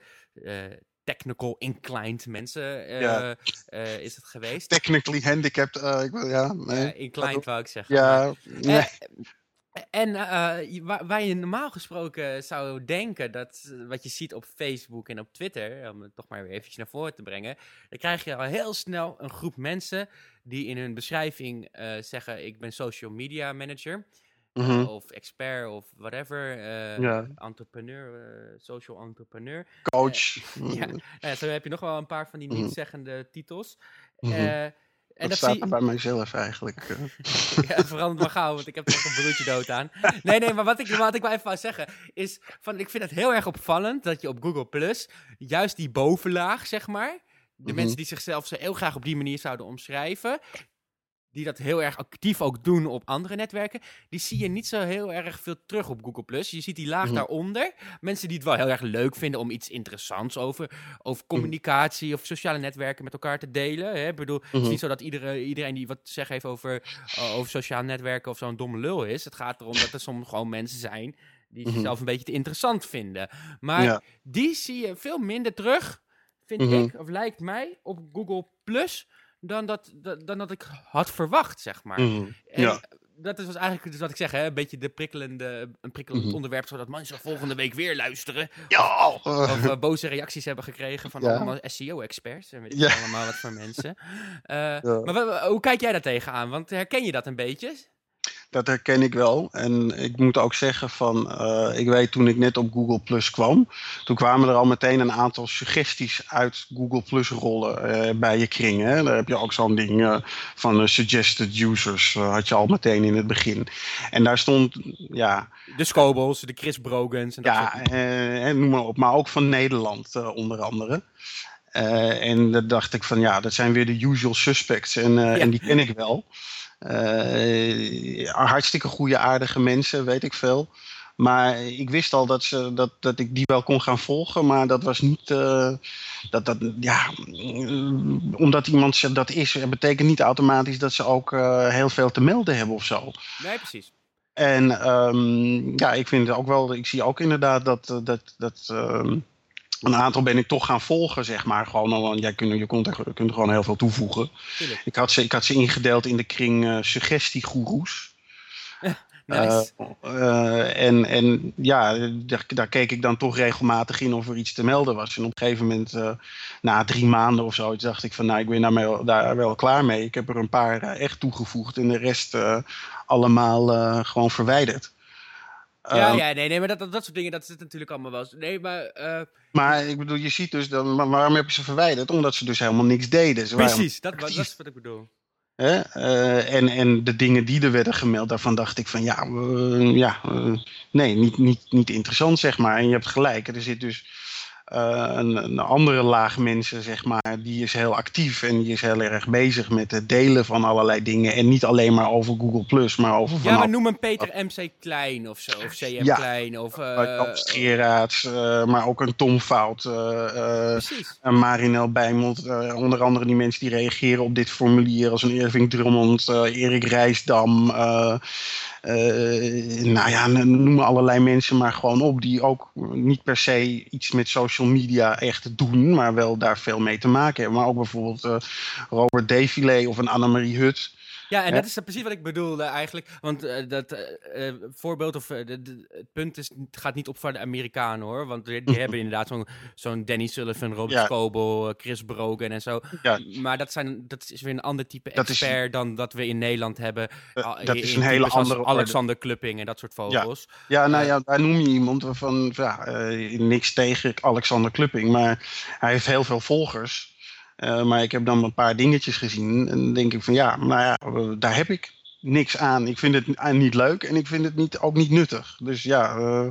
technical inclined mensen eh, Ja. eh, is het geweest. Technically handicapped. eh, ik wil, ja, nee. Inclined wou ik zeggen. ja, nee. en waar, waar je normaal gesproken zou denken dat wat je ziet op Facebook en op Twitter, om het toch maar weer eventjes naar voren te brengen, dan krijg je al heel snel een groep mensen die in hun beschrijving zeggen: Ik ben social media manager. Eh, Mhm. of expert of whatever, eh, entrepreneur, eh, social entrepreneur. Coach. ja. Nou ja, zo heb je nog wel een paar van die Mhm. niet-zeggende titels. Mhm. Eh, dat, dat staat zie- bij mijzelf eigenlijk. eh. Ja, verander maar gauw, want ik heb er echt een bloedje dood aan. Nee, nee, maar wat ik, wat ik wel even wou zeggen is... Van, ik vind het heel erg opvallend dat je op Google Plus... juist die bovenlaag, zeg maar... de Mhm. mensen die zichzelf zo heel graag op die manier zouden omschrijven... die dat heel erg actief ook doen op andere netwerken... die zie je niet zo heel erg veel terug op Google Plus. Je ziet die laag Mhm. daaronder. Mensen die het wel heel erg leuk vinden om iets interessants over, Mhm. over communicatie... of sociale netwerken met elkaar te delen. Hè? Ik bedoel, het is Mhm. niet zo dat iedere, iedereen die wat te zeggen heeft over uh, over sociale netwerken of zo'n domme lul is. Het gaat erom dat er soms gewoon mensen zijn die Mhm. zichzelf een beetje te interessant vinden. Maar Ja. die zie je veel minder terug, vind Mhm. ik, of lijkt mij, op Google Plus dan dat, dat- dan dat ik had verwacht, zeg maar. Mhm. En Ja. dat is was eigenlijk dus wat ik zeg, hè, een beetje de prikkelende, een prikkelend Mhm. onderwerp, zodat mensen volgende week weer luisteren. Ja! Of eh, boze reacties hebben gekregen van Ja. allemaal SEO-experts. En weet Ja. allemaal wat voor mensen. Eh, Maar hoe kijk jij daar tegenaan? Want herken je dat een beetje? Dat herken ik wel. En ik moet ook zeggen van, eh, ik weet toen ik net op Google Plus kwam, toen kwamen er al meteen een aantal suggesties uit Google Plus rollen eh, bij je kring. Hè? Daar heb je ook zo'n ding eh, van suggested users, had je al meteen in het begin. En daar stond, ja, De Scobels, de Chris Brogans en dat ja soort... en noem maar op, maar ook van Nederland onder andere. En dat dacht ik van ja, dat zijn weer de usual suspects en, Ja. en die ken ik wel. Eh, hartstikke goede, aardige mensen, weet ik veel. Maar ik wist al dat, ze, dat, dat ik die wel kon gaan volgen, maar dat was niet. eh, dat, dat, ja, mm, omdat iemand ze- dat is, betekent niet automatisch dat ze ook eh, heel veel te melden hebben of zo. Nee, precies. En ehm, ja, ik vind het ook wel, ik zie ook inderdaad dat, eh, dat, dat ehm, een aantal ben ik toch gaan volgen, zeg maar. Gewoon, al- jij kunt, je kunt, er, je kunt er gewoon heel veel toevoegen. Tuurlijk. Ik had ze, ik had ze ingedeeld in de kring eh suggestiegoeroes. Nice. Eh, eh, en, en ja, daar, daar keek ik dan toch regelmatig in of er iets te melden was. En op een gegeven moment, na drie maanden of zo, dacht ik van nou, ik ben daar wel klaar mee. Ik heb er een paar echt toegevoegd en de rest allemaal gewoon verwijderd. Ja, Ehm, ja, nee, nee, maar dat, dat, dat soort dingen, dat zit natuurlijk allemaal wel. Nee, maar eh, Maar ik bedoel, je ziet dus, dan, waarom heb je ze verwijderd? Omdat ze dus helemaal niks deden. Ze precies, dat, dat is wat ik bedoel. Hè? Eh, en, en de dingen die er werden gemeld, daarvan dacht ik van ja, eh, ja nee, niet, niet, niet interessant zeg maar. En je hebt gelijk, er zit dus een, een andere laag mensen zeg maar, die is heel actief en die is heel erg bezig met het delen van allerlei dingen. En niet alleen maar over Google Plus, maar over Ja, maar noem een Peter MC Klein of zo, of CM Ja. Klein, of... eh, Geraads, eh, maar ook een Tom Fout, eh, eh, precies. En Marinel Bijmond, eh, onder andere die mensen die reageren op dit formulier, als een Irving Drummond, eh, Erik Rijsdam. Eh, nou ja, noem allerlei mensen maar gewoon op die ook niet per se iets met social media echt doen, maar wel daar veel mee te maken hebben. Maar ook bijvoorbeeld eh, Robert Defilé of een Annemarie Hut. Ja, en dat is precies wat ik bedoelde eigenlijk. Want eh, dat eh, eh, voorbeeld of de- de- het punt is, het gaat niet op voor de Amerikanen hoor. Want die, die hebben inderdaad zo'n zo'n Danny Sullivan, Robert Ja. Chris Brogan en zo. Ja. Maar dat, zijn, dat is weer een ander type Dat is- expert dan dat we in Nederland hebben. Dat is een hele andere. Alexander Klupping en dat soort vogels. Ja, nou ja, daar noem je iemand van, ja, niks tegen Alexander Klupping, maar hij heeft heel veel volgers. Eh, maar ik heb dan een paar dingetjes gezien en dan denk ik van ja, nou ja, daar heb ik niks aan. Ik vind het niet leuk en ik vind het niet, ook niet nuttig. Dus ja, eh,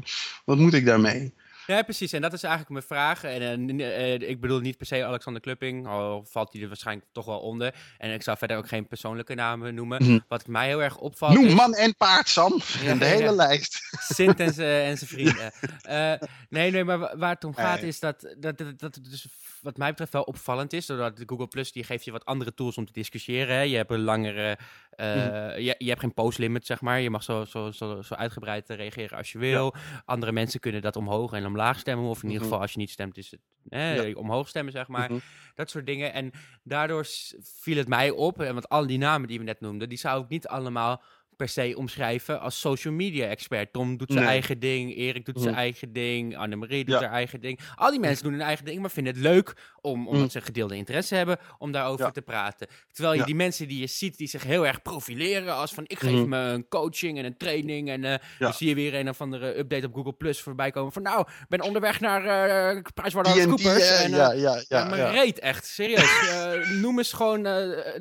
wat moet ik daarmee? Ja, precies. En dat is eigenlijk mijn vraag. En eh, ik bedoel niet per se Alexander Klupping, al valt hij er waarschijnlijk toch wel onder. En ik zou verder ook geen persoonlijke namen noemen. Mhm. Wat mij heel erg opvalt. Noem is- man en paard, Sam. Ja, en de ja, hele ja. lijst. Sint en zijn en zijn vrienden. Eh, nee, nee, maar wa- waar het om gaat is dat, dat, dat, dat het dus wat mij betreft wel opvallend is. Doordat de Google Plus die geeft je wat andere tools om te discussiëren. Hè. Je hebt een langere... eh, Mhm. je, je hebt geen postlimit, zeg maar. Je mag zo, zo, zo, zo uitgebreid eh, reageren als je wil. Andere mensen kunnen dat omhoog en omlaag stemmen. Of in ieder Mhm. geval, als je niet stemt, is het eh, Ja. omhoog stemmen, zeg maar. Mhm. Dat soort dingen. En daardoor viel het mij op, want al die namen die we net noemden, die zou ik niet allemaal per se omschrijven als social media expert. Tom doet zijn Nee. eigen ding, Erik doet zijn Mhm. eigen ding, Annemarie doet Ja. haar eigen ding. Al die mensen doen hun eigen ding, maar vinden het leuk om, omdat Mhm. ze gedeelde interesse hebben, om daarover Ja. te praten. Terwijl je Ja. die mensen die je ziet, die zich heel erg profileren als van ik geef Mhm. me een coaching en een training en eh, dan zie je weer een of andere update op Google Plus voorbij komen van nou, ik ben onderweg naar eh PricewaterhouseCoopers eh, en, eh, ja, ja, ja, ja, maar ja. reet echt, serieus. Noem eens gewoon,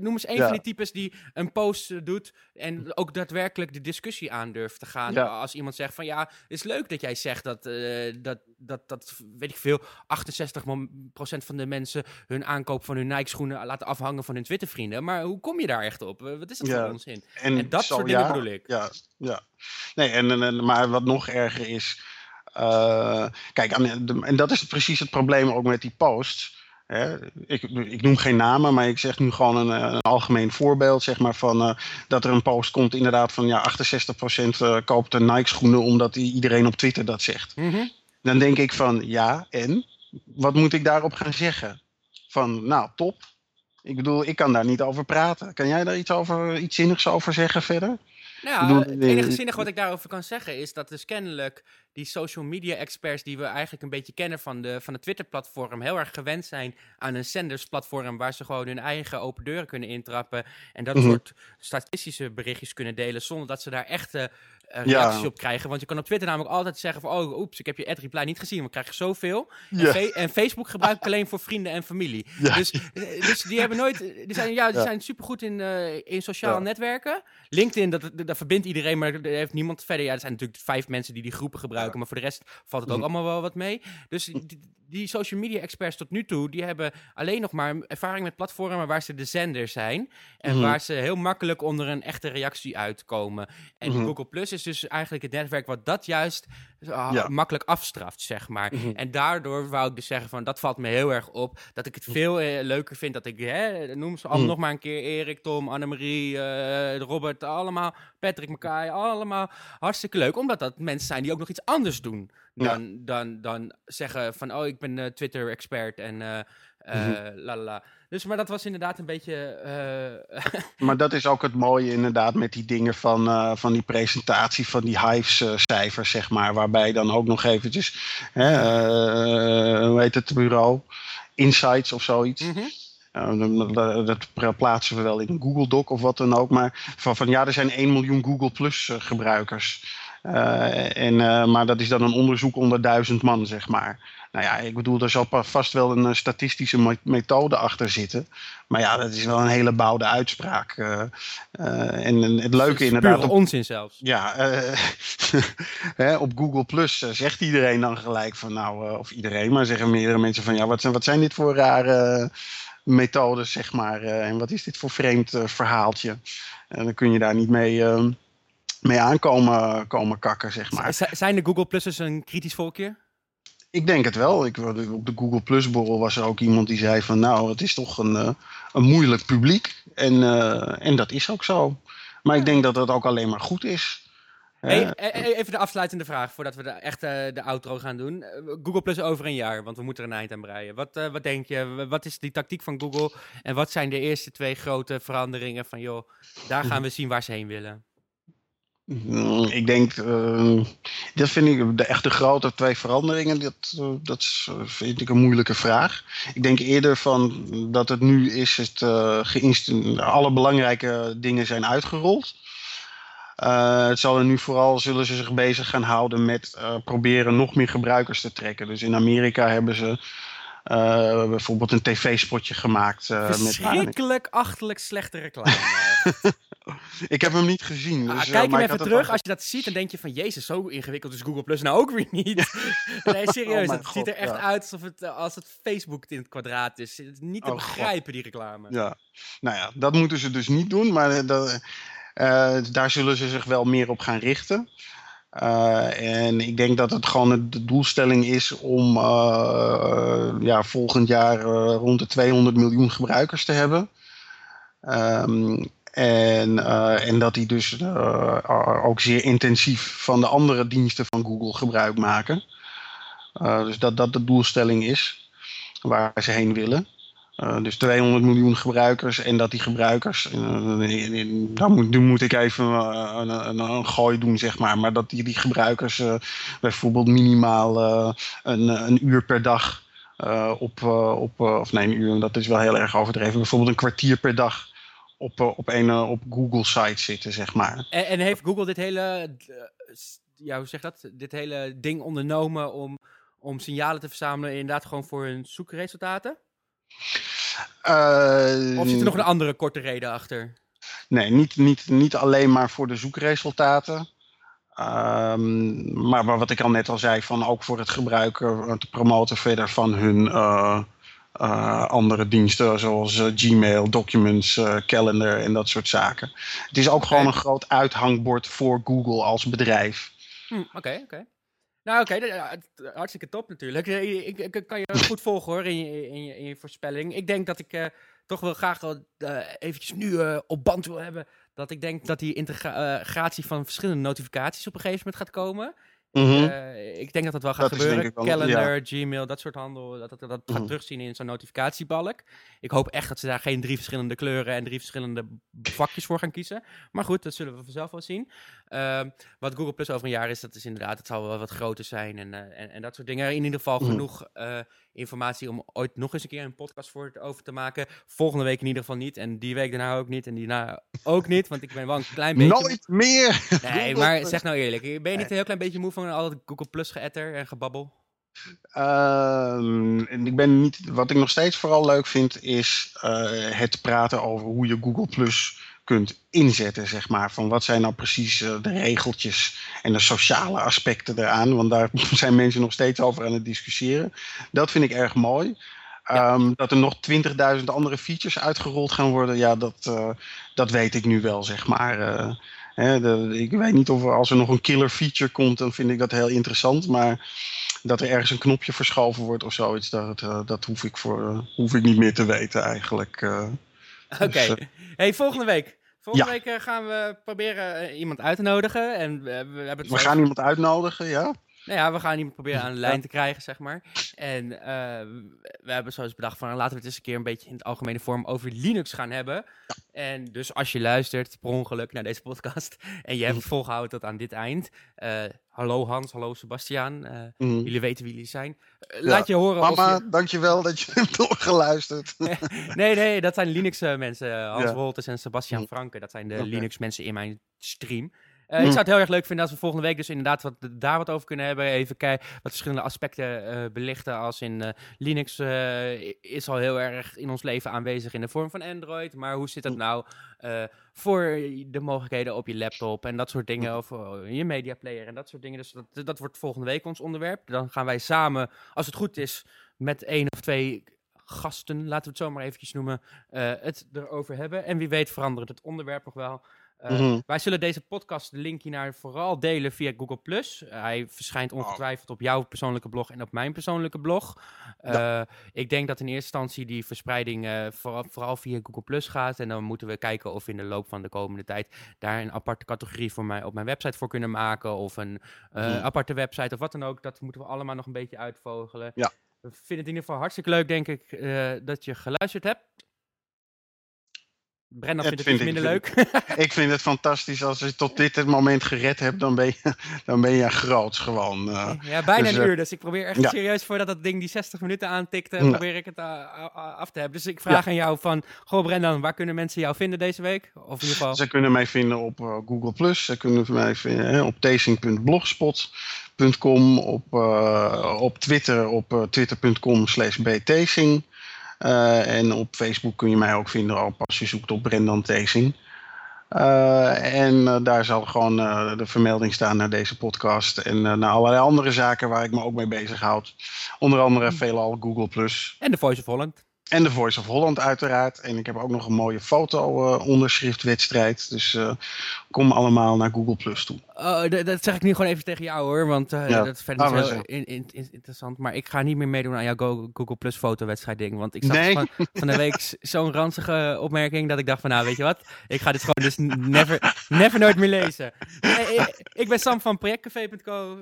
noem eens een van die types die een post doet en ook daadwerkelijk de discussie aan durft te gaan. Ja. Als iemand zegt van ja, het is leuk dat jij zegt dat, eh, dat, dat, dat weet ik veel, 68% van de mensen hun aankoop van hun Nike schoenen laten afhangen van hun Twitter vrienden. Maar hoe kom je daar echt op? Eh, Wat is dat Ja. voor onzin? En, En dat soort dingen ja, bedoel ik. Ja, ja. Nee, en, en, maar wat nog erger is. eh, kijk, en dat is precies het probleem ook met die posts. Hè. Ik, ik noem geen namen, maar ik zeg nu gewoon een, eh, een algemeen voorbeeld. Zeg maar van eh, dat er een post komt, inderdaad, van ja, 68% eh, koopt een Nike schoenen omdat iedereen op Twitter dat zegt. Mhm. Dan denk ik van ja, en? Wat moet ik daarop gaan zeggen? Van nou, top. Ik bedoel, ik kan daar niet over praten. Kan jij daar iets, over, iets zinnigs over zeggen verder? Nou het enige zinnige wat ik daarover kan zeggen is dat dus kennelijk die social media experts die we eigenlijk een beetje kennen van de, van het Twitter-platform heel erg gewend zijn aan een Sanders-platform waar ze gewoon hun eigen open deuren kunnen intrappen en dat Mhm. soort statistische berichtjes kunnen delen zonder dat ze daar echte eh, Ja. reacties op krijgen. Want je kan op Twitter namelijk altijd zeggen van oh, oeps, ik heb je ad reply niet gezien, maar krijg je zoveel. En, en Facebook gebruik ik alleen voor vrienden en familie. Ja. Dus, eh, dus die hebben nooit. Die zijn, ja, die Ja. zijn supergoed in, eh, in sociale netwerken. LinkedIn, dat, dat, dat verbindt iedereen, maar er heeft niemand verder. Ja, er zijn natuurlijk vijf mensen die die groepen gebruiken, maar voor de rest valt het ook Mhm. allemaal wel wat mee. Dus die, die social media experts tot nu toe, die hebben alleen nog maar ervaring met platformen waar ze de zender zijn. En Mhm. waar ze heel makkelijk onder een echte reactie uitkomen. En Mhm. Google Plus is dus eigenlijk het netwerk wat dat juist ah, Ja. makkelijk afstraft, zeg maar. En daardoor wou ik dus zeggen van, dat valt me heel erg op. Dat ik het veel eh, leuker vind dat ik, hè, noem ze allemaal nog maar een keer, Erik, Tom, Annemarie, eh, Robert, allemaal, Patrick, Mackay, allemaal hartstikke leuk. Omdat dat mensen zijn die ook nog iets anders doen dan, dan, dan zeggen van, oh, ik ben eh, Twitter-expert en Mhm. la la la. Dus, maar dat was inderdaad een beetje... Maar dat is ook het mooie inderdaad met die dingen van, van die presentatie van die Hives-cijfers, zeg maar. Waarbij dan ook nog eventjes, hè, hoe heet het bureau? Insights of zoiets. Uh, dat- plaatsen we wel in een Google Doc of wat dan ook. Maar van, van ja, er zijn 1 miljoen Google Plus eh, gebruikers. Uh, en, uh, maar dat is dan een onderzoek onder duizend man, zeg maar. Nou ja, ik bedoel, er zal vast wel een statistische me- methode achter zitten. Maar ja, dat is wel een hele bouwde uitspraak. Uh, en, en het leuke inderdaad... Pure onzin zelfs. Ja, eh, hè, op Google Plus eh, zegt iedereen dan gelijk van nou, of iedereen, maar zeggen meerdere mensen van ja, wat zijn, wat zijn dit voor rare methodes, zeg maar. Uh, en wat is dit voor vreemd uh, verhaaltje? En dan kun je daar niet mee, uh, mee aankomen komen kakken, zeg maar. Z zijn de Google Plussers een kritisch volkje? Ik denk het wel. Ik, op de Google Plus borrel was er ook iemand die zei van nou, het is toch een, uh, een moeilijk publiek. En, uh, en dat is ook zo. Maar ik denk dat dat ook alleen maar goed is. Hey, even de afsluitende vraag voordat we de, echt uh, de outro gaan doen. Google Plus over een jaar, want we moeten er een eind aan breien. Wat, uh, wat denk je? Wat is die tactiek van Google? En wat zijn de eerste twee grote veranderingen van joh, daar gaan we zien waar ze heen willen? Mm, Ik denk, uh, dat vind ik de echte grote twee veranderingen. Dat, uh, dat vind ik een moeilijke vraag. Ik denk eerder van dat het nu is, het, uh, alle belangrijke dingen zijn uitgerold. Uh, het zal er nu vooral zullen ze zich bezig gaan houden met uh, proberen nog meer gebruikers te trekken. Dus in Amerika hebben ze uh, bijvoorbeeld een tv-spotje gemaakt. Uh, Verschrikkelijk met... achterlijk slechte reclame. ik heb hem niet gezien. Dus, ah, kijk hem even terug. Als je dat ziet, dan denk je van... Jezus, zo ingewikkeld is Google Plus nou ook weer niet. nee, serieus. Oh het God, ziet er echt ja. uit alsof het, als het Facebook in het kwadraat is. Het is niet te oh begrijpen, God. die reclame. Ja, nou ja, dat moeten ze dus niet doen. Maar dat, daar zullen ze zich wel meer op gaan richten. Uh, en ik denk dat het gewoon de doelstelling is om uh, ja, volgend jaar rond de 200 miljoen gebruikers te hebben. Um, en, en, dat die dus ook zeer intensief van de andere diensten van Google gebruik maken. dus dat dat de doelstelling is waar ze heen willen. Uh, dus 200 miljoen gebruikers en dat die gebruikers, uh, dan moet, nu moet ik even een, een, een, gooi doen zeg maar, maar dat die, die gebruikers bijvoorbeeld minimaal een, een uur per dag op, op of nee een uur, dat is wel heel erg overdreven, bijvoorbeeld een kwartier per dag op, op een op Google site zitten zeg maar. En, en heeft Google dit hele, ja hoe zeg dat, dit hele ding ondernomen om, om signalen te verzamelen inderdaad gewoon voor hun zoekresultaten? Uh, of zit er nog een andere korte reden achter? Nee, niet, niet, niet alleen maar voor de zoekresultaten. Um, maar, maar, wat ik al net al zei, van ook voor het gebruiken, te promoten verder van hun uh, uh, andere diensten, zoals Gmail, Documents, Calendar en dat soort zaken. Het is ook gewoon een groot uithangbord voor Google als bedrijf. Hm, oké, oké. Nou, oké, okay, hartstikke top natuurlijk. Ik, ik, kan je goed volgen hoor in je, in je, in je voorspelling. Ik denk dat ik uh, toch wel graag uh, eventjes nu op band wil hebben. Dat ik denk dat die integratie van verschillende notificaties op een gegeven moment gaat komen. Mm ik denk dat dat wel gaat gebeuren. Calendar, Gmail, dat soort handel. Dat dat, dat gaat mhm. terugzien in zo'n notificatiebalk. Ik hoop echt dat ze daar geen drie verschillende kleuren en drie verschillende vakjes voor gaan kiezen. Maar goed, dat zullen we vanzelf wel zien. Ehm, wat Google Plus over een jaar is, dat is inderdaad, het zal wel wat groter zijn en, uh, en, en, dat soort dingen. In ieder geval mhm. genoeg uh, informatie om ooit nog eens een keer een podcast voor over te maken. Volgende week in ieder geval niet. En die week daarna ook niet. En daarna ook niet, want ik ben wel een klein beetje... Nooit meer! Nee, maar zeg nou eerlijk. Ben je niet een heel klein beetje moe van al het Google Plus geëtter en gebabbel? Uh, ik ben niet, wat ik nog steeds vooral leuk vind, is uh, het praten over hoe je Google Plus kunt inzetten, zeg maar. Van wat zijn nou precies uh, de regeltjes en de sociale aspecten eraan. Want daar zijn mensen nog steeds over aan het discussiëren. Dat vind ik erg mooi. Ja. Um, dat er nog 20.000 andere features uitgerold gaan worden, ja, dat, uh, dat weet ik nu wel, zeg maar. Uh, hè, de, ik weet niet of er, als er nog een killer feature komt, dan vind ik dat heel interessant. Maar dat er ergens een knopje verschoven wordt of zoiets, dat, dat hoef, ik voor, hoef ik niet meer te weten eigenlijk. Oké. Dus, hey, volgende week. Volgende week eh, gaan we proberen eh, iemand uit te nodigen. En we, we, hebben het we gaan iemand uitnodigen, ja. Nou ja, we gaan iemand proberen aan de lijn te krijgen, zeg maar. En uh, we hebben zoals bedacht van laten we het eens een keer een beetje in het algemene vorm over Linux gaan hebben. En dus als je luistert per ongeluk naar deze podcast en je hebt het volgehouden tot aan dit eind. Uh, hallo Hans, hallo Sebastiaan. Uh, mm. Jullie weten wie jullie zijn. laat je horen. Mama, je... dankjewel dat je hebt doorgeluisterd. nee, nee, dat zijn Linux mensen. Hans ja. Wolters en Sebastian mm. Franke. Dat zijn de okay. Linux mensen in mijn stream. Uh, Ik zou het heel erg leuk vinden als we volgende week dus inderdaad wat, daar wat over kunnen hebben. Even kijken wat verschillende aspecten uh, belichten. Als in uh, Linux is al heel erg in ons leven aanwezig in de vorm van Android. Maar hoe zit dat nou voor de mogelijkheden op je laptop en dat soort dingen. Of je media player en dat soort dingen. Dus dat, dat wordt volgende week ons onderwerp. Dan gaan wij samen, als het goed is, met één of twee gasten, laten we het zo maar eventjes noemen, het erover hebben. En wie weet verandert het onderwerp nog wel. Uh, mm -hmm. Wij zullen deze podcast, de link hiernaar, vooral delen via Google+. Uh, hij verschijnt ongetwijfeld op jouw persoonlijke blog en op mijn persoonlijke blog. Uh, ja. Ik denk dat in eerste instantie die verspreiding vooral, vooral, via Google gaat. En dan moeten we kijken of we in de loop van de komende tijd daar een aparte categorie voor mij op mijn website voor kunnen maken. Of een -hmm. aparte website of wat dan ook. Dat moeten we allemaal nog een beetje uitvogelen. Ja. We vinden het in ieder geval hartstikke leuk, denk ik, dat je geluisterd hebt. Brendan vindt het, vind minder leuk. ik vind het fantastisch. Als je tot dit moment gered hebt, dan ben je, dan ben je groot gewoon. Uh, ja, bijna dus, een uur. Dus ik probeer echt ja. serieus, voordat dat ding die 60 minuten aantikte, ja. probeer ik het uh, af te hebben. Dus ik vraag ja. aan jou van, goh Brendan, waar kunnen mensen jou vinden deze week? Of in ieder geval... Ze kunnen mij vinden op uh, Google+. Ze kunnen mij vinden hè, op tasing.blogspot.com. Op, op Twitter op twitter.com slash btasing. Uh, en op Facebook kun je mij ook vinden op als je zoekt op Brendan Tezing. Uh, en uh, daar zal gewoon de vermelding staan naar deze podcast. En naar allerlei andere zaken waar ik me ook mee bezighoud. Onder andere veelal Google. En de Voice of Holland. En de Voice of Holland uiteraard. En ik heb ook nog een mooie foto-onderschriftwedstrijd. dus uh, kom allemaal naar Google Plus toe. Oh, dat zeg ik nu gewoon even tegen jou hoor. Want ja. dat vind ik ah, heel in, in, interessant. Maar ik ga niet meer meedoen aan jouw Google Plus fotowedstrijd ding. Want ik zag nee. van, van, de week zo'n ranzige opmerking. Dat ik dacht van nou weet je wat. Ik ga dit gewoon dus never, never nooit meer lezen. Nee, ik, ben Sam van projectcafé.co.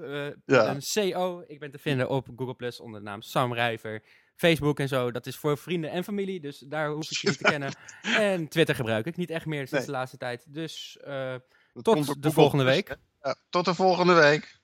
Ja. een CO. Ik ben te vinden op Google Plus onder de naam Sam Rijver. Facebook en zo, dat is voor vrienden en familie. Dus daar hoef ik niet te kennen. En Twitter gebruik ik niet echt meer sinds Nee. de laatste tijd. Dus eh, Tot de volgende Plus, week. Ja, tot de volgende week.